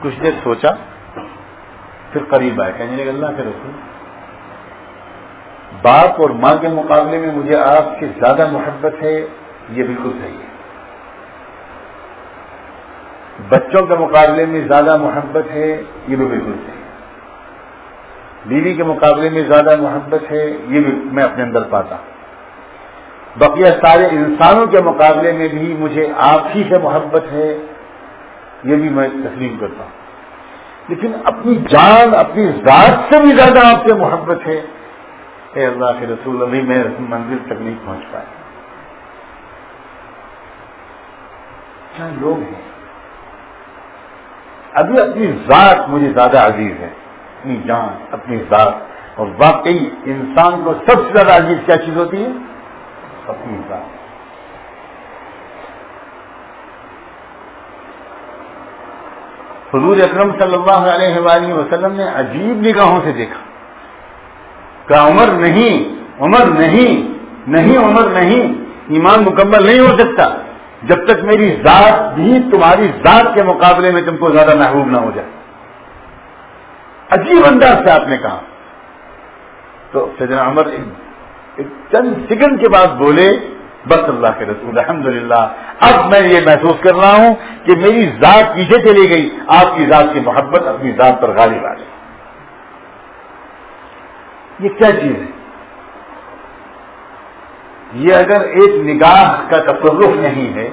کچھ دیر سوچا، پھر قریب آئے۔ کہنے لگے، اللہ کے رسول۔ باپ اور ماں کے مقابلے میں مجھے آپ کی زیادہ محبت ہے، یہ بالکل صحیح ہے۔ بچوں کے مقابلے میں زیادہ محبت ہے، یہ بھی بالکل صحیح ہے۔ بیوی کے مقابلے میں زیادہ محبت ہے، یہ بھی میں اپنے اندر پاتا بقیہ سارے انسانوں کے مقابلے میں بھی مجھے آپ ہی سے محبت ہے، یہ بھی میں تسلیم کرتا ہوں۔ لیکن اپنی جان، اپنی ذات سے بھی زیادہ آپ سے محبت ہے۔ اے اللہ کے رسول، ابھی میں منزل تک نہیں پہنچ پائے کیا لوگ ہیں؟ ابھی اپنی ذات مجھے زیادہ عزیز ہے، اپنی جان، اپنی ذات۔ اور واقعی انسان کو سب سے زیادہ عزیز کیا چیز ہوتی ہے؟ اپنی ذات۔ حضور اکرم صلی اللہ علیہ وآلہ وسلم نے عجیب نگاہوں سے دیکھا۔ کہ عمر نہیں عمر نہیں نہیں عمر نہیں، ایمان مکمل نہیں ہو سکتا۔ جب تک میری ذات بھی تمہاری ذات کے مقابلے میں تم کو زیادہ محبوب نہ ہو جائے۔ عجیب انداز سے آپ نے کہا۔ تو سیدنا عمر ایک چند سیکنڈ کے بعد بولے، بس اللہ کے رسول الحمد اب میں یہ محسوس کر رہا ہوں کہ میری ذات پیچھے چلی گئی، آپ کی ذات کی محبت اپنی ذات پر غالب آ گئی یہ کیا چیز ہے؟ یہ اگر ایک نگاہ کا تصرف نہیں ہے،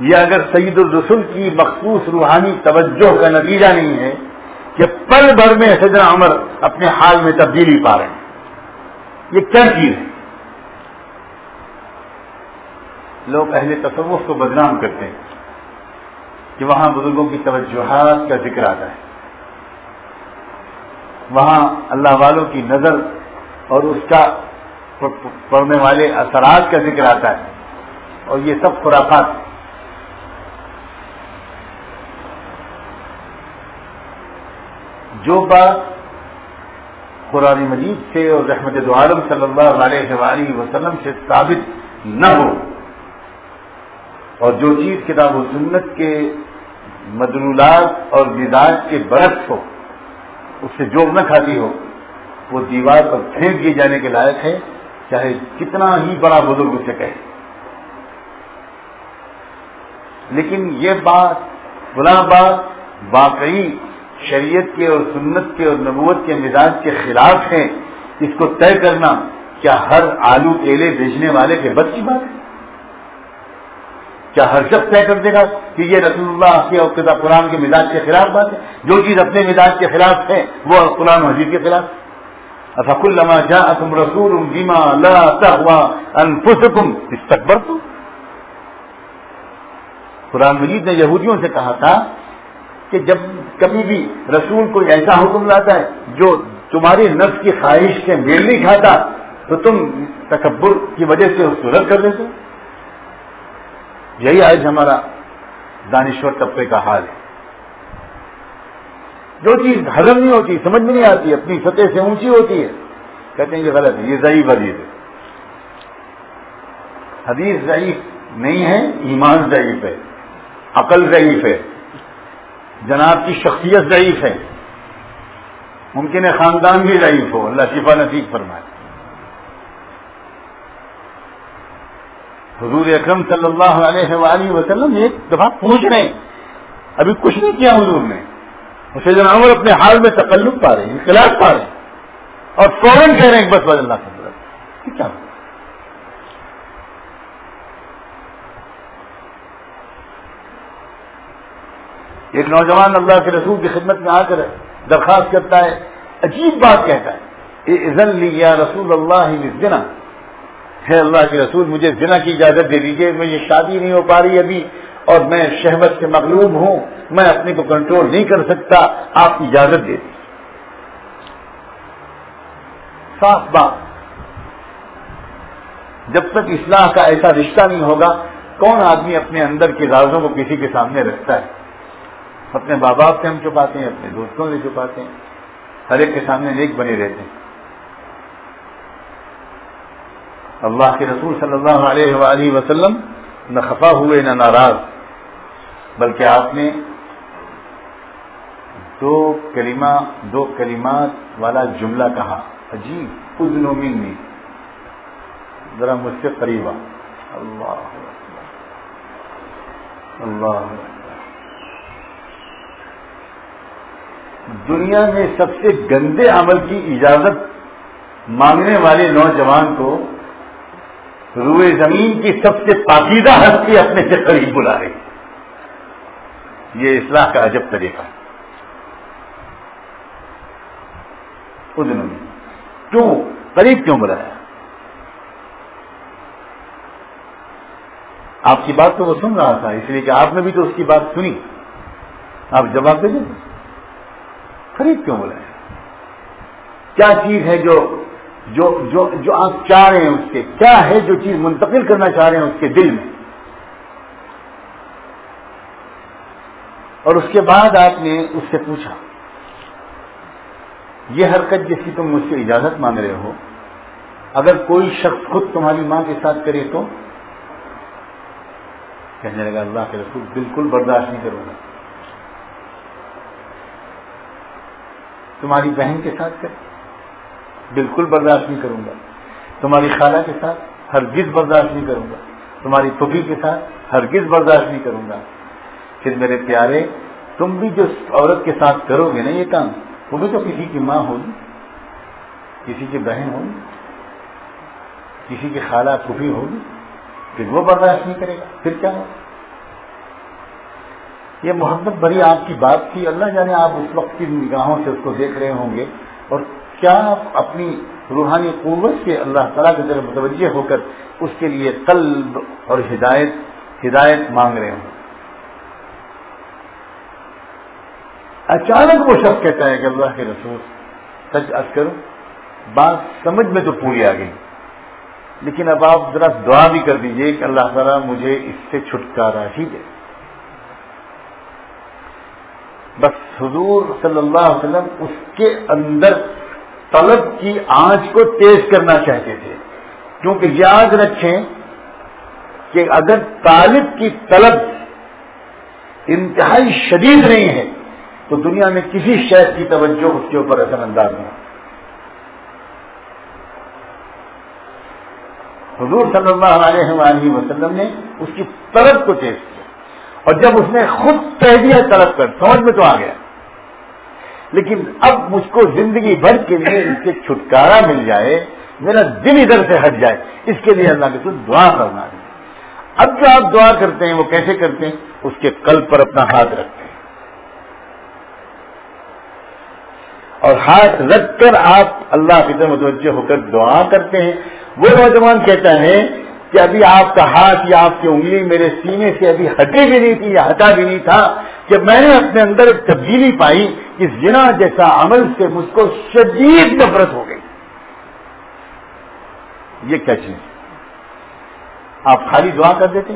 یہ اگر سید الرسول کی مخصوص روحانی توجہ کا نتیجہ نہیں ہے کہ پل بھر میں سیدنا عمر اپنے حال میں تبدیلی پا رہے ہیں۔ یہ کیا چیز ہے؟ لوگ اہل تصوف کو بدنام کرتے ہیں کہ وہاں بزرگوں کی توجہات کا ذکر آتا ہے۔ وہاں اللہ والوں کی نظر اور اس کا پڑھنے والے اثرات کا ذکر آتا ہے اور یہ سب خرافات جو بات قرآن مجید سے اور رحمت دعالم صلی اللہ علیہ وآلہ وسلم سے ثابت نہ ہو اور جو چیز کتاب و سنت کے مدنولات اور مزاج کے برس ہو اس سے جوڑ نہ کھاتی ہو، وہ دیوار پر پھینک دیے جانے کے لائق ہے، چاہے کتنا ہی بڑا بزرگ اسے کہے۔ لیکن یہ بات بلا بات، واقعی شریعت کے اور سنت کے اور نبوت کے مزاج کے خلاف ہے۔ اس کو طے کرنا کیا ہر آلو کیلے بیچنے والے کے بس کی بات ہے؟ کیا ہر شخص طے کر دے گا کہ یہ رسول اللہ کے اور کتاب قرآن کے مزاج کے خلاف بات ہے؟ جو چیز اپنے مزاج کے خلاف ہے، وہ قرآن مجید کے خلاف۔ افق الما جا تم رسول جیما انفسکم استقبر تو قرآن مجید نے یہودیوں سے کہا تھا کہ جب کبھی بھی رسول کوئی ایسا حکم لاتا ہے جو تمہاری نفس کی خواہش سے میل نہیں کھاتا، تو تم تکبر کی وجہ سے اس کو رد کر دیتے۔ یہی آج ہمارا دانشور طبقے کا حال ہے۔ جو چیز ہضم نہیں ہوتی، سمجھ میں نہیں آتی، اپنی سطح سے اونچی ہوتی ہے۔ کہتے ہیں یہ غلط ہے، یہ ضعیف حدیث ہے۔ حدیث ضعیف نہیں ہے، ایمان ضعیف ہے، عقل ضعیف ہے، جناب کی شخصیت ضعیف ہے، ممکن ہے خاندان بھی ضعیف ہو، اللہ شفا نصیب فرمائے۔ حضور اکرم صلی اللہ علیہ وآلہ وسلم ایک دفعہ پوچھ رہے ہیں ابھی کچھ نہیں کیا حضور نے۔ اسے جناب اپنے حال میں تکلق پا رہے ہیں، انقلاب پا رہے ہیں۔ اور فوراً کہہ رہے ہیں، بس بس اللہ سے کیا ایک نوجوان اللہ کے رسول کی خدمت میں آ کر درخواست کرتا ہے، عجیب بات کہتا ہے۔ عزن لی یا رسول اللہ ہے اللہ کے رسول، مجھے زنا کی اجازت دے دیجیے مجھے شادی نہیں ہو پا رہی ابھی، اور میں شہبت سے مغلوب ہوں، میں اپنے کو کنٹرول نہیں کر سکتا، آپ کی اجازت دے دیجیے صاف بات، جب تک اصلاح کا ایسا رشتہ نہیں ہوگا، کون آدمی اپنے اندر کے رازوں کو کسی کے سامنے رکھتا ہے؟ اپنے ماں باپ سے ہم چھپاتے ہیں، اپنے دوستوں سے چھپاتے ہیں، ہر ایک کے سامنے نیک بنے رہتے ہیں۔ اللہ کے رسول صلی اللہ علیہ وآلہ وسلم نہ خفا ہوئے نہ ناراض۔ بلکہ آپ نے دو کلمہ، دو کلمات والا جملہ کہا۔ عجیب ادنو منی۔ ذرا مجھ سے قریب اللہ اللہ دنیا میں سب سے گندے عمل کی اجازت مانگنے والے نوجوان کو روئے زمین کی سب سے پاکیزہ ہستی اپنے سے قریب بلا رہی یہ اصلاح کا عجب طریقہ ہے۔ کیوں؟ قریب کیوں بلایا آپ کی بات تو وہ سن رہا تھا، اس لیے کہ آپ نے بھی تو اس کی بات سنی۔ آپ جواب دے دیں۔ خرید کیوں بولے کیا چیز ہے جو جو جو جو آپ چاہ رہے ہیں اس کے، کیا ہے جو چیز منتقل کرنا چاہ رہے ہیں اس کے دل میں؟ اور اس کے بعد آپ نے اس سے پوچھا، یہ حرکت جس کی تم مجھ سے اجازت مانگ رہے ہو، اگر کوئی شخص خود تمہاری ماں کے ساتھ کرے تو؟ کہنے لگا، اللہ کے رسول، بالکل برداشت نہیں کروں گا۔ تمہاری بہن کے ساتھ کرے؟ بالکل برداشت نہیں کروں گا۔ تمہاری خالہ کے ساتھ ہرگز برداشت نہیں کروں گا۔ تمہاری پھوپھی کے ساتھ ہرگز برداشت نہیں کروں گا۔ پھر میرے پیارے، تم بھی جو عورت کے ساتھ کرو گے نا یہ کام، وہ بھی تو کسی کی ماں ہوگی کسی کی بہن ہوگی کسی کی خالہ پھوپھی ہوگی پھر وہ برداشت نہیں کرے گا۔ پھر کیا ہوگا یہ محبت بڑی آپ کی بات تھی۔ اللہ جانے آپ اس وقت کی نگاہوں سے اس کو دیکھ رہے ہوں گے اور کیا آپ اپنی روحانی قوت سے اللہ تعالیٰ کی طرف متوجہ ہو کر اس کے لیے قلب اور ہدایت ہدایت مانگ رہے ہوں۔ اچانک وہ شخص کہتا ہے کہ اللہ کے رسول، سچ از کرو، بات سمجھ میں تو پوری آ گئی۔ لیکن اب آپ ذرا دعا بھی کر دیجیے کہ اللہ تعالیٰ مجھے اس سے چھٹکارا ہی دے۔ بس حضور صلی اللہ علیہ وسلم اس کے اندر طلب کی آنچ کو تیز کرنا چاہتے تھے۔ کیونکہ یاد رکھیں کہ اگر طالب کی طلب انتہائی شدید نہیں ہے، تو دنیا میں کسی شہر کی توجہ اس کے اوپر اثر انداز نہیں۔ حضور صلی اللہ علیہ وآلہ وسلم نے اس کی طلب کو تیز کیا۔ اور جب اس نے خود کہہ دیا طلب کر، سمجھ میں تو آ گیا۔ لیکن اب مجھ کو زندگی بھر کے لیے اس سے چھٹکارا مل جائے، میرا دل ادھر سے ہٹ جائے، اس کے لیے اللہ کے ساتھ دعا کرنا ہے اب جو آپ دعا کرتے ہیں، وہ کیسے کرتے ہیں؟ اس کے قلب پر اپنا ہاتھ رکھتے ہیں۔ اور ہاتھ رکھ کر آپ اللہ کی طرف متوجہ ہو کر دعا کرتے ہیں۔ وہ نوجوان کہتا ہے کہ ابھی آپ کا ہاتھ یا آپ کی انگلی میرے سینے سے ابھی ہٹی بھی نہیں تھی یا ہٹا بھی نہیں تھا کہ میں نے اپنے اندر ایک تبدیلی پائی کہ زنا جیسا عمل سے مجھ کو شدید نفرت ہو گئی۔ یہ کیا چیز؟ آپ خالی دعا کر دیتے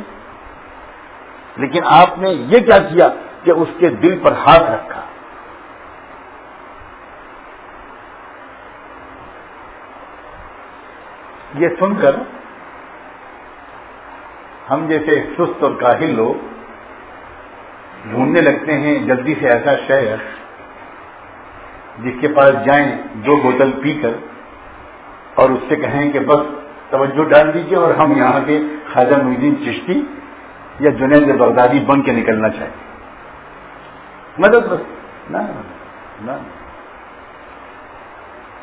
لیکن آپ نے یہ کیا کیا کہ اس کے دل پر ہاتھ رکھا؟ یہ سن کر ہم جیسے سست اور کاہل لوگ ڈھونڈنے لگتے ہیں، جلدی سے ایسا شہر جس کے پاس جائیں دو بوتل پی کر اور اس سے کہیں کہ بس توجہ ڈال دیجیے اور ہم یہاں کے خواجہ محدین چشتی یا جنید بغدادی بن کے نکلنا چاہیے مدد بس۔ نہ۔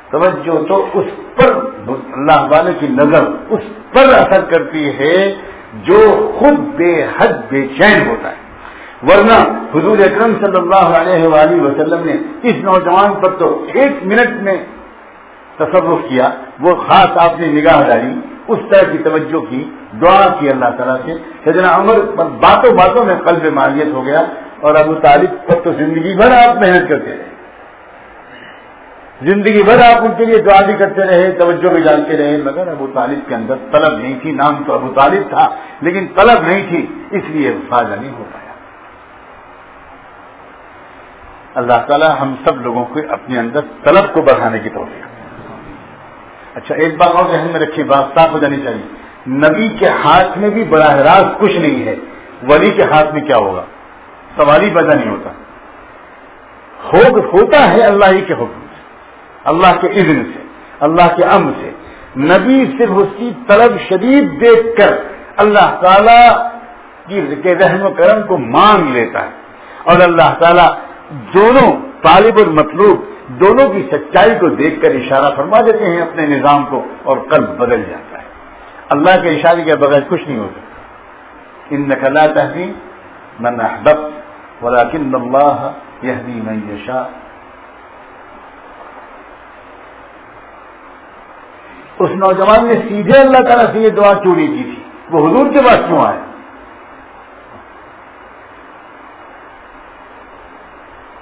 توجہ تو اس پر، اللہ والے کی نظر اس پر اثر کرتی ہے جو خود بے حد بے چین ہوتا ہے۔ ورنہ حضور اکرم صلی اللہ علیہ وآلہ وسلم نے اس نوجوان پر تو ایک منٹ میں تصرف کیا، وہ خاص آپ نے نگاہ ڈالی، اس طرح کی توجہ کی، دعا کی اللہ تعالیٰ سے۔ سجنا عمر پر باتوں باتوں میں قلب مالیت ہو گیا اور ابو طالب پر تو زندگی بھر آپ محنت کرتے رہے۔ زندگی بھر آپ ان کے لیے دعا بھی کرتے رہے، توجہ بھی ڈالتے رہے، مگر ابو طالب کے اندر طلب نہیں تھی۔ نام تو ابو طالب تھا، لیکن طلب نہیں تھی، اس لیے فائدہ نہیں ہو پایا۔ اللہ تعالیٰ ہم سب لوگوں کو اپنے اندر طلب کو بڑھانے کی توفیق اچھا ایک بات اور ذہن میں رکھی بات صاف ہو جانی چاہیے۔ نبی کے ہاتھ میں بھی براہ راست کچھ نہیں ہے، ولی کے ہاتھ میں کیا ہوگا؟ سواری پیدا نہیں ہوتا۔ ہوتا ہے اللہ ہی کے حکم اللہ کے اذن سے، اللہ کے ام سے۔ نبی صرف اس کی طلب شدید دیکھ کر اللہ تعالی کی رحم و کرم کو مانگ لیتا ہے۔ اور اللہ تعالیٰ دونوں طالب اور مطلوب دونوں کی سچائی کو دیکھ کر اشارہ فرما دیتے ہیں اپنے نظام کو اور قلب بدل جاتا ہے۔ اللہ کے اشارے کے بغیر کچھ نہیں ہوتا۔ ان نقلا تحریر من احبت ولیکن اللہ یہدی من یشاء۔ اس نوجوان نے سیدھے اللہ تعالیٰ سے یہ دعا چوری کی تھی؟ وہ حضور کے پاس کیوں آئے؟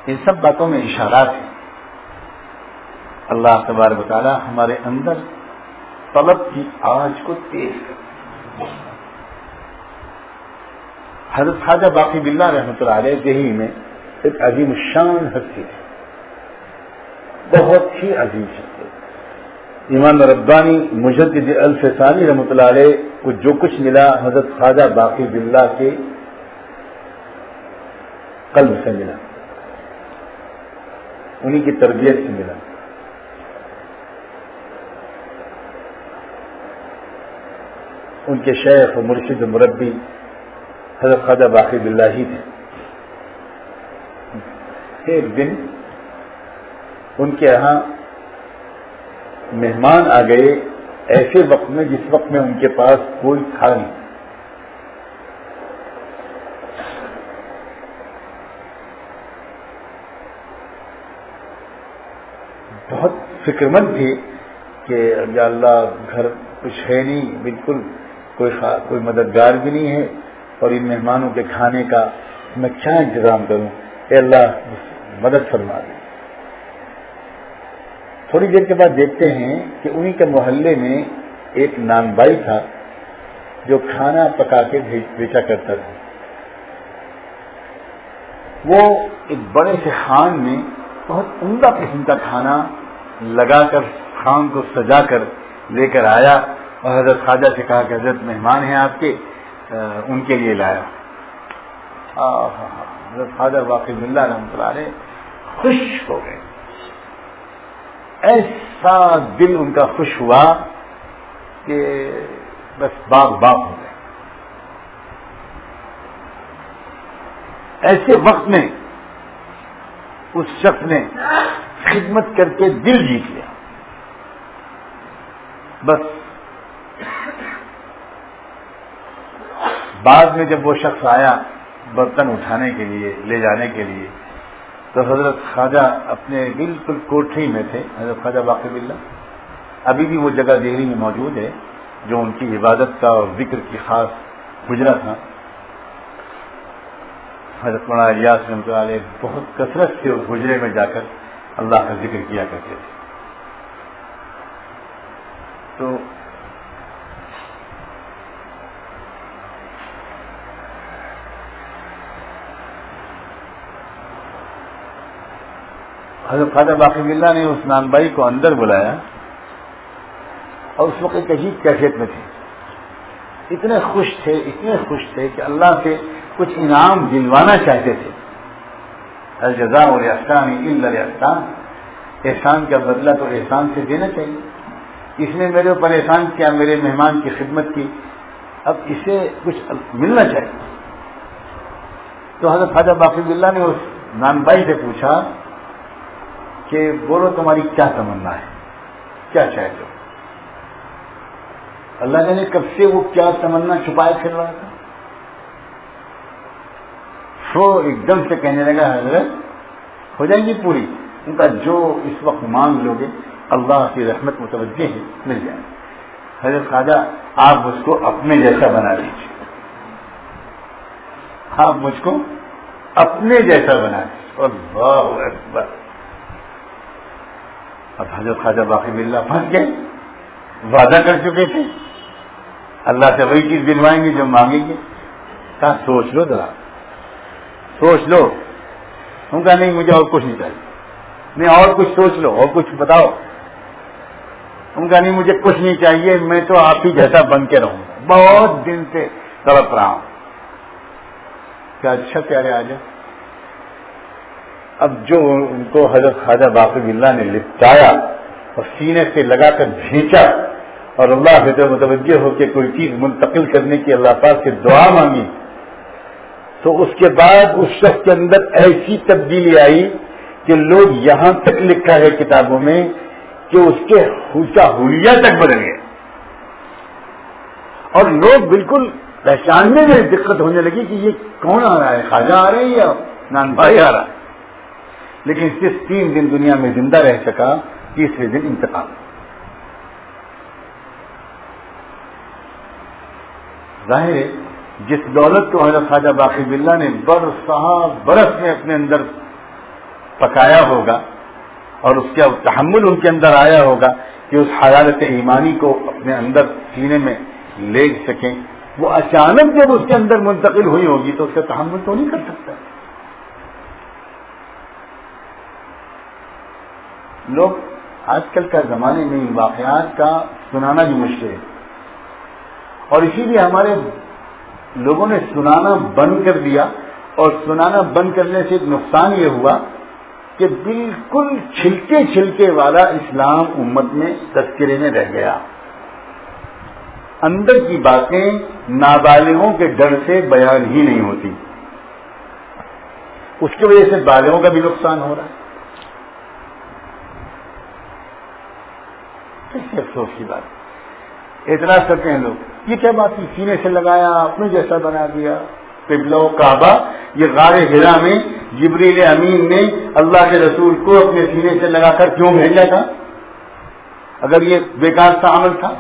ان سب باتوں میں اشارات ہیں۔ اللہ تبار بطالہ ہمارے اندر طلب کی آج کو تیز حضرت خواجہ باقی بلّہ رحمۃ اللہ علیہ دہی میں ایک عظیم شان ہستی ہے۔ بہت ہی عظیم شخصیت ایمان ربانی مجد الفسانی رحمۃ اللہ علیہ کو جو کچھ ملا حضرت خواجہ باقی بلّہ کے قلب سے ملا۔ انہیں کی تربیت سے ملا۔ ان کے شیخ و مرشد مربی حضرت خواجہ باقی بلّہ ہی تھے۔ ایک دن ان کے یہاں مہمان آ گئے، ایسے وقت میں جس وقت میں ان کے پاس کوئی تھا نہیں۔ بہت فکر مند تھی کہ یا اللہ گھر کچھ ہے نہیں، بالکل کوئی کوئی مددگار بھی نہیں ہے اور ان مہمانوں کے کھانے کا میں کیا انتظام کروں؟ اے اللہ، مدد فرما دیں تھوڑی دیر کے بعد دیکھتے ہیں کہ انہی کے محلے میں ایک نان بائی تھا جو کھانا پکا کے بیچا کرتا تھا۔ وہ ایک بڑے سے خان میں بہت عمدہ قسم کا کھانا لگا کر خان کو سجا کر لے کر آیا اور حضرت خواجہ سے کہا کہ حضرت مہمان ہیں آپ کے ان کے لیے لایا۔ حضرت خواجہ واقعی اللہ رحمۃ اللہ علیہ خوش ہو گئے۔ ایسا دل ان کا خوش ہوا کہ بس باغ باغ ہو گئے۔ ایسے وقت میں اس شخص نے خدمت کر کے دل جیت لیا۔ بس۔ بعد میں جب وہ شخص آیا برتن اٹھانے کے لیے، لے جانے کے لیے، تو حضرت خواجہ اپنے بالکل کوٹری میں تھے، حضرت خواجہ باقی بلّہ ابھی بھی وہ جگہ دہلی میں موجود ہے، جو ان کی عبادت کا اور ذکر کی خاص گجرا تھا۔ حضرت مولانا ریاض رحمۃ اللہ علیہ بہت کثرت سے اس گجرے میں جا کر اللہ کا ذکر کیا کرتے تھے۔ تو حضرت خواجہ باقی اللہ نے اس نان کو اندر بلایا اور اس وقت ایک عجیب کیفیت میں تھے اتنے خوش تھے، اتنے خوش تھے کہ اللہ سے کچھ انعام دلوانا چاہتے تھے۔ الجزا اور احسان اللہ احسان احسان کا بدلہ تو احسان سے دینا چاہیے۔ اس نے میرے اوپر احسان کیا، میرے مہمان کی خدمت کی۔ اب اسے کچھ ملنا چاہیے۔ تو حضرت خواجہ باقی اللہ نے اس نان بائی سے پوچھا کہ بولو تمہاری کیا تمنا ہے؟ کیا چاہتے ہو؟ اللہ نے کب سے وہ کیا تمنا چھپائے پھر رہا تھا؟ سو ایک دم سے کہنے لگا، حضرت، ہو جائے گی پوری۔ ان کا جو اس وقت مانگ لو گے اللہ کی رحمت متوجہ ہے، مل جائے۔ حضرت خواجہ، آپ اس کو اپنے جیسا بنا لیجیے آپ مجھ کو اپنے جیسا بنا لیجیے اللہ اکبر۔ اب حضرت خواجہ باقی اللہ پھنس گئے۔ وعدہ کر چکے تھے۔ اللہ سے وہی چیز دلوائیں گے جو مانگیں گے۔ کہا، سوچ لو ذرا۔ سوچ لو۔ ان کا نہیں، مجھے اور کچھ نہیں چاہیے۔ نہیں، اور کچھ سوچ لو، اور کچھ بتاؤ۔ ان کا نہیں، مجھے کچھ نہیں چاہیے، میں تو آپ ہی جیسا بن کے رہوں۔ گا بہت دن سے تڑپ رہا ہوں۔ کیا اچھا پیارے آ جائے اب جو ان کو حضرت خواجہ باقی اللہ نے لپٹایا اور سینے سے لگا کر بھیجا اور اللہ سے متوجہ ہو کے کوئی چیز منتقل کرنے کی اللہ پاک سے دعا مانگی۔ تو اس کے بعد اس شخص کے اندر ایسی تبدیلی آئی کہ لوگ یہاں تک لکھا ہے کتابوں میں کہ اس کے حوصا ہولیا تک بدل گئے۔ اور لوگ بالکل پہچاننے میں دقت ہونے لگی کہ یہ کون آ رہا ہے، خواجہ آ رہے ہیں یا نان بھائی آ رہا ہے؟ لیکن صرف تین دن دنیا میں زندہ رہ سکا تیسرے دن انتقال ظاہر ہے جس دولت کو حضرت خواجہ باقی بلّہ نے برسا برس میں اپنے اندر پکایا ہوگا اور اس کا تحمل ان کے اندر آیا ہوگا کہ اس حالت ایمانی کو اپنے اندر سینے میں لے سکیں۔ وہ اچانک جب اس کے اندر منتقل ہوئی ہوگی تو اس کا تحمل تو نہیں کر سکتا۔ لوگ آج کل کا زمانے میں واقعات کا سنانا بھی مشکل ہے۔ اور اسی لیے ہمارے لوگوں نے سنانا بند کر دیا اور سنانا بند کرنے سے ایک نقصان یہ ہوا کہ بالکل چھلکے چھلکے والا اسلام امت میں تذکرے میں رہ گیا۔ اندر کی باتیں نابالغوں کے ڈر سے بیان ہی نہیں ہوتی۔ اس کی وجہ سے بالغوں کا بھی نقصان ہو رہا ہے۔ افسوس کی بات۔ اعتراض کرتے ہیں لوگ۔ یہ کیا بات تھی؟ سینے سے لگایا، اپنے جیسا بنا دیا۔ پبلو کعبہ، یہ غار ہرا میں جبریل امین نے اللہ کے رسول کو اپنے سینے سے لگا کر کیوں بھیجا تھا؟ اگر یہ بیکار کا عمل تھا،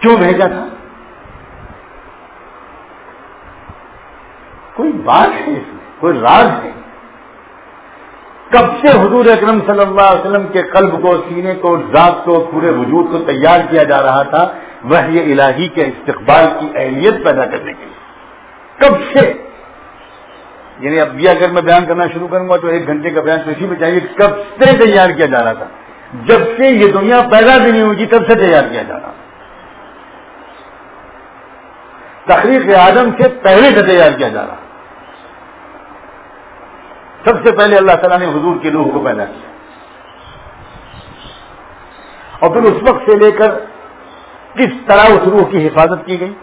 کیوں بھیجا تھا؟ کوئی بات ہے اس میں، کوئی راز ہے؟ کب سے حضور اکرم صلی اللہ علیہ وسلم کے قلب کو، سینے کو، ذات کو پورے وجود کو تیار کیا جا رہا تھا وہ یہ الہی کے استقبال کی اہلیت پیدا کرنے کے لیے۔ کب سے؟ یعنی اب یہ اگر میں بیان کرنا شروع کروں گا تو ایک گھنٹے کا بیان تو اسی میں چاہیے کب سے تیار کیا جا رہا تھا۔ جب سے یہ دنیا پیدا بھی نہیں ہوگی تب سے تیار کیا جا رہا۔ تخلیق آدم سے پہلے سے تیار کیا جا رہا۔ سب سے پہلے اللہ تعالیٰ نے حضور کے لوگ کو پیدا کیا۔ اور پھر اس وقت سے لے کر کس طرح اس روح کی حفاظت کی گئی؟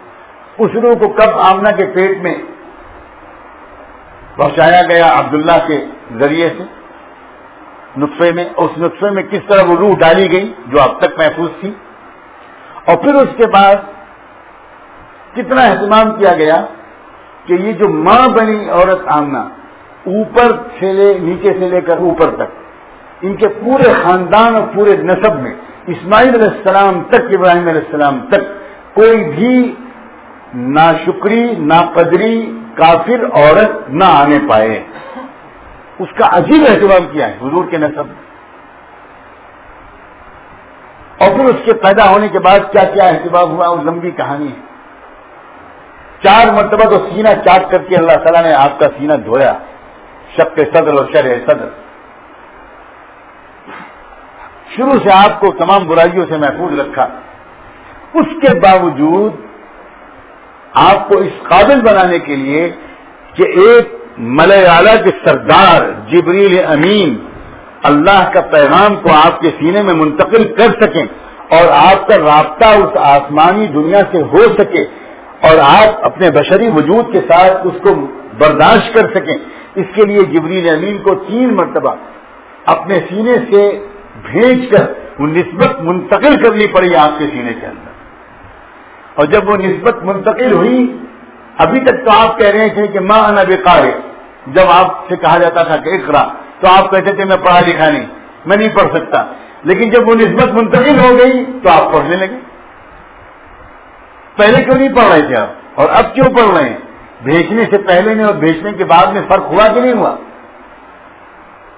اس روح کو کب آمنا کے پیٹ میں پہنچایا گیا عبداللہ کے ذریعے سے؟ نطفے میں۔ اس نطفے میں کس طرح وہ روح ڈالی گئی جو اب تک محفوظ تھی؟ اور پھر اس کے بعد کتنا اہتمام کیا گیا کہ یہ جو ماں بنی عورت آمنا اوپر سے لے، نیچے سے لے کر اوپر تک۔ ان کے پورے خاندان اور پورے نصب میں، اسماعیل علیہ السلام تک، ابراہیم علیہ السلام تک، کوئی بھی ناشکری، ناقدری، کافر عورت نہ آنے پائے۔ اس کا عجیب اہتمام کیا ہے حضور کے نصب میں۔ اور پھر اس کے پیدا ہونے کے بعد کیا کیا اہتمام ہوا؟ وہ لمبی کہانی ہے۔ چار مرتبہ تو سینہ چاٹ کر کے اللہ تعالیٰ نے آپ کا سینہ دھویا۔ شب صدر اور شرح صدر۔ شروع سے آپ کو تمام برائیوں سے محفوظ رکھا۔ اس کے باوجود آپ کو اس قابل بنانے کے لیے کہ ایک ملیالہ کے سردار جبریل امین اللہ کا پیغام کو آپ کے سینے میں منتقل کر سکیں اور آپ کا رابطہ اس آسمانی دنیا سے ہو سکے اور آپ اپنے بشری وجود کے ساتھ اس کو برداشت کر سکیں۔ اس کے لیے جبریل امین کو تین مرتبہ اپنے سینے سے بھیج کر وہ نسبت منتقل کرنی پڑی آپ کے سینے کے اندر۔ اور جب وہ نسبت منتقل ہوئی، ابھی تک تو آپ کہہ رہے تھے کہ ماں بےکار جب آپ سے کہا جاتا تھا کہ اقرا تو آپ کہتے تھے میں پڑھا لکھا نہیں، میں نہیں پڑھ سکتا۔ لیکن جب وہ نسبت منتقل ہو گئی، تو آپ پڑھنے لگے۔ پہلے کیوں نہیں پڑھ رہے تھے آپ؟ اور اب کیوں پڑھ رہے ہیں؟ بھیجنے سے پہلے میں اور بھیجنے کے بعد میں فرق ہوا کہ نہیں ہوا؟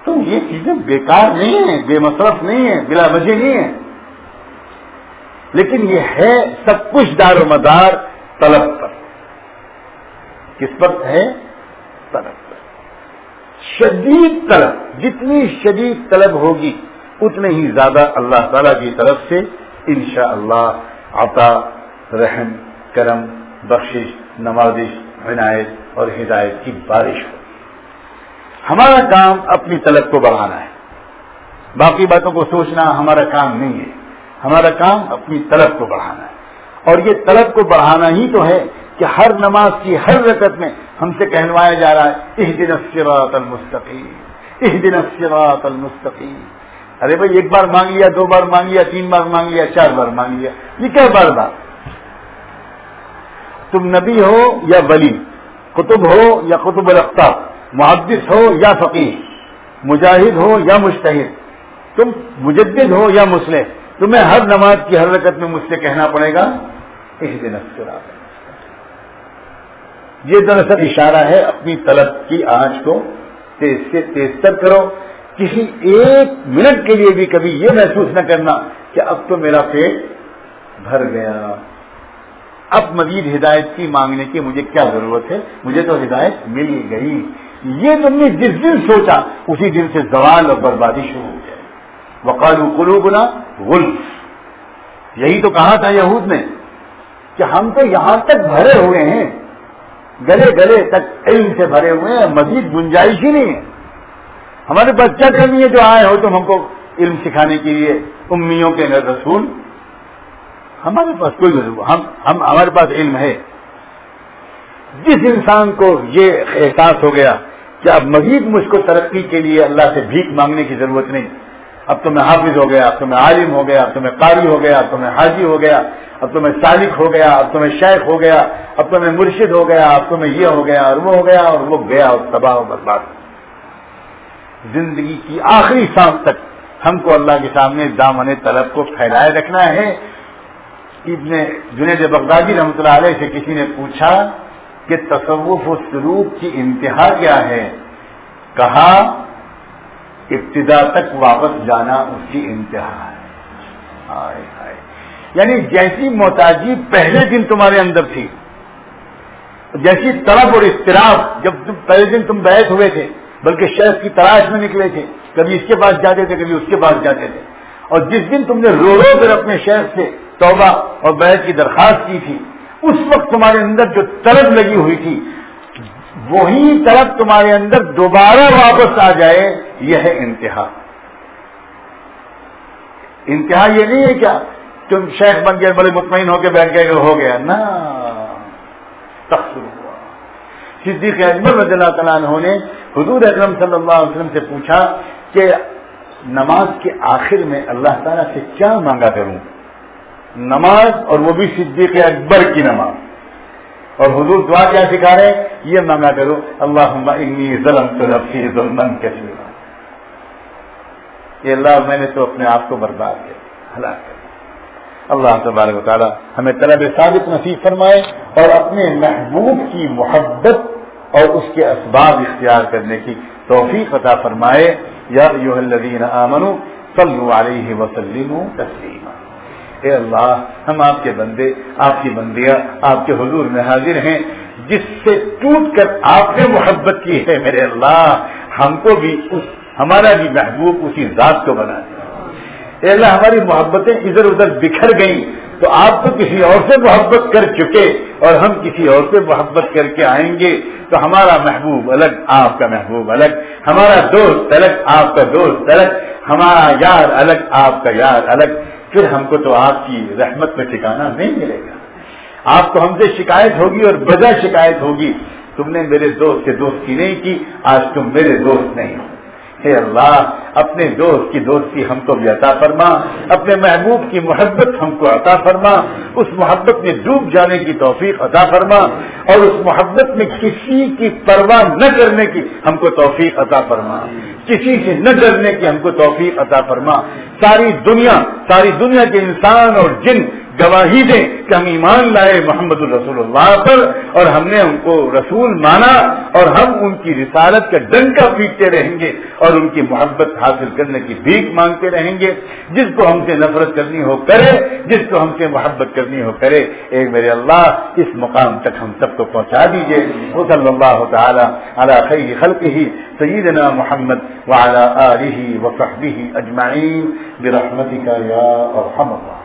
تو یہ چیزیں بیکار نہیں ہیں، بے مصرف نہیں ہے بلا وجہ نہیں ہے لیکن یہ ہے سب کچھ دار و مدار طلب پر۔ کس پر ہے؟ طلب پر۔ شدید طلب، جتنی شدید طلب ہوگی، اتنے ہی زیادہ اللہ تعالی کی طرف سے انشاءاللہ اللہ عطا، رحم، کرم، بخشش، نوازش عنایت اور ہدایت کی بارش ہو۔ ہمارا کام اپنی طلب کو بڑھانا ہے۔ باقی باتوں کو سوچنا ہمارا کام نہیں ہے۔ ہمارا کام اپنی طلب کو بڑھانا ہے۔ اور یہ طلب کو بڑھانا ہی تو ہے کہ ہر نماز کی ہر رکت میں ہم سے کہلوایا جا رہا ہے اس دن افسرات المستقیم اس دن افسرات المستقیم۔ ارے بھائی، ایک بار مانگ لیا، دو بار مانگ لیا، تین بار مانگ لیا، چار بار مانگ لیا، یہ کیا بار بار تم نبی ہو یا ولی قطب ہو یا قطب الختہ محدث ہو یا فقیر مجاہد ہو یا مشتحد تم مجدد ہو یا مسلم، تمہیں ہر نماز کی ہر رکت میں مجھ سے کہنا پڑے گا، اس دن یہ دراصل اشارہ ہے اپنی طلب کی آنچ کو تیز سے تیز تر کرو۔ کسی ایک منٹ کے لیے بھی کبھی یہ محسوس نہ کرنا کہ اب تو میرا پیٹ بھر گیا۔ اب مزید ہدایت کی مانگنے کی مجھے کیا ضرورت ہے؟ مجھے تو ہدایت مل گئی۔ یہ تم نے جس دن سوچا، اسی دن سے زوال اور بربادی شروع ہو جائے۔ وقال قلوبنا غلف۔ یہی تو کہا تھا یہود نے کہ ہم تو یہاں تک بھرے ہوئے ہیں۔ گلے گلے تک علم سے بھرے ہوئے ہیں، مزید گنجائش ہی نہیں ہے۔ ہمارے پاس کیا کرنی ہے جو آئے ہو تم ہم کو علم سکھانے کے لیے؟ امیوں کے رسول۔ ہمارے پاس کوئی ہم ہم ہمارے پاس علم ہے۔ جس انسان کو یہ احساس ہو گیا کہ اب مزید مجھ کو ترقی کے لیے اللہ سے بھیک مانگنے کی ضرورت نہیں۔ اب تو میں حافظ ہو گیا، اب تو میں عالم ہو گیا، اب تو میں قاری ہو گیا، اب تو میں حاجی ہو گیا، اب تو میں سالک ہو گیا، اب تو میں شیخ ہو گیا، اب تو میں مرشد ہو گیا، اب تو میں یہ ہو گیا، اور وہ ہو گیا، اور وہ گیا اور تباہ و برباد۔ زندگی کی آخری سانس تک ہم کو اللہ کے سامنے دامن طلب کو پھیلائے رکھنا ہے۔ ابن جنید بغدادی رحمۃ اللہ علیہ سے کسی نے پوچھا کہ تصوف و سلوک کی انتہا کیا ہے؟ کہا، ابتدا تک واپس جانا اس کی انتہا ہے۔ یعنی جیسی محتاجی پہلے دن تمہارے اندر تھی، جیسی طرف اور اضطراب جب تم پہلے دن تم بیٹھ ہوئے تھے، بلکہ شہر کی تلاش میں نکلے تھے، کبھی اس کے پاس جاتے تھے، کبھی اس کے پاس جاتے تھے۔ اور جس دن تم نے رو رو کر اپنے شہر سے توبہ اور بیت کی درخواست کی تھی۔ اس وقت تمہارے اندر جو طلب لگی ہوئی تھی، وہی طلب تمہارے اندر دوبارہ واپس آ جائے، یہ ہے انتہا۔ انتہا یہ نہیں ہے کیا تم شیخ بن گئے، بڑے مطمئن ہو کے بیٹھ گئے، ہو گیا۔ نا ہوا۔ صدیق اجمل رضی اللہ تعالیٰ عنہ نے حضور اکرم صلی اللہ علیہ وسلم سے پوچھا کہ نماز کے آخر میں اللہ تعالیٰ سے کیا مانگا کروں؟ نماز اور وہ بھی صدیق اکبر کی نماز۔ اور حضور دعا کیا سکھا رہے یہ مانگا کرو اللہ انی ظلم تو ظلم یہ اللہ میں نے تو اپنے آپ کو برباد کیا، ہلاک کر اللہ تبارک و تعالی ہمیں طلب ثابت نصیب فرمائے اور اپنے محبوب کی محبت اور اس کے اسباب اختیار کرنے کی توفیق عطا فرمائے۔ یا الذین آمنوا صلو علیہ وسلم تسلیما۔ اے اللہ، ہم آپ کے بندے، آپ کی بندیاں، آپ کے حضور میں حاضر ہیں، جس سے ٹوٹ کر آپ نے محبت کی ہے میرے اللہ، ہم کو بھی اس، ہمارا بھی محبوب اسی ذات کو بنا دیا اے اللہ، ہماری محبتیں ادھر ادھر بکھر گئیں، تو آپ تو کسی اور سے محبت کر چکے، اور ہم کسی اور سے محبت کر کے آئیں گے، تو ہمارا محبوب الگ، آپ کا محبوب الگ، ہمارا دوست الگ، آپ کا دوست الگ، ہمارا یار الگ، آپ کا یار الگ۔ پھر ہم کو تو آپ کی رحمت میں ٹھکانا نہیں ملے گا۔ آپ کو ہم سے شکایت ہوگی اور بجا شکایت ہوگی۔ تم نے میرے دوست سے دوستی نہیں کی، آج تم میرے دوست نہیں۔ ہو اے اللہ، اپنے دوست کی دوستی ہم کو بھی عطا فرما، اپنے محبوب کی محبت ہم کو عطا فرما، اس محبت میں ڈوب جانے کی توفیق عطا فرما، اور اس محبت میں کسی کی پرواہ نہ کرنے کی ہم کو توفیق عطا فرما۔ کسی سے نہ ڈرنے کی ہم کو توفیق عطا فرما۔ ساری دنیا ساری دنیا کے انسان اور جن گواہی دیں کہ ہم ایمان لائے محمد الرسول اللہ پر اور ہم نے ان کو رسول مانا اور ہم ان کی رسالت کا ڈنکا پیٹتے رہیں گے اور ان کی محبت حاصل کرنے کی بھیک مانگتے رہیں گے۔ جس کو ہم سے نفرت کرنی ہو کرے، جس کو ہم سے محبت کرنی ہو کرے ایک میرے اللہ، اس مقام تک ہم سب کو پہنچا دیجیے وہ صلی اللہ تعالیٰ اللہ خیر خلق ہی سیدنا محمد وعلى آله وصحبه أجمعين برحمتك يا أرحم الله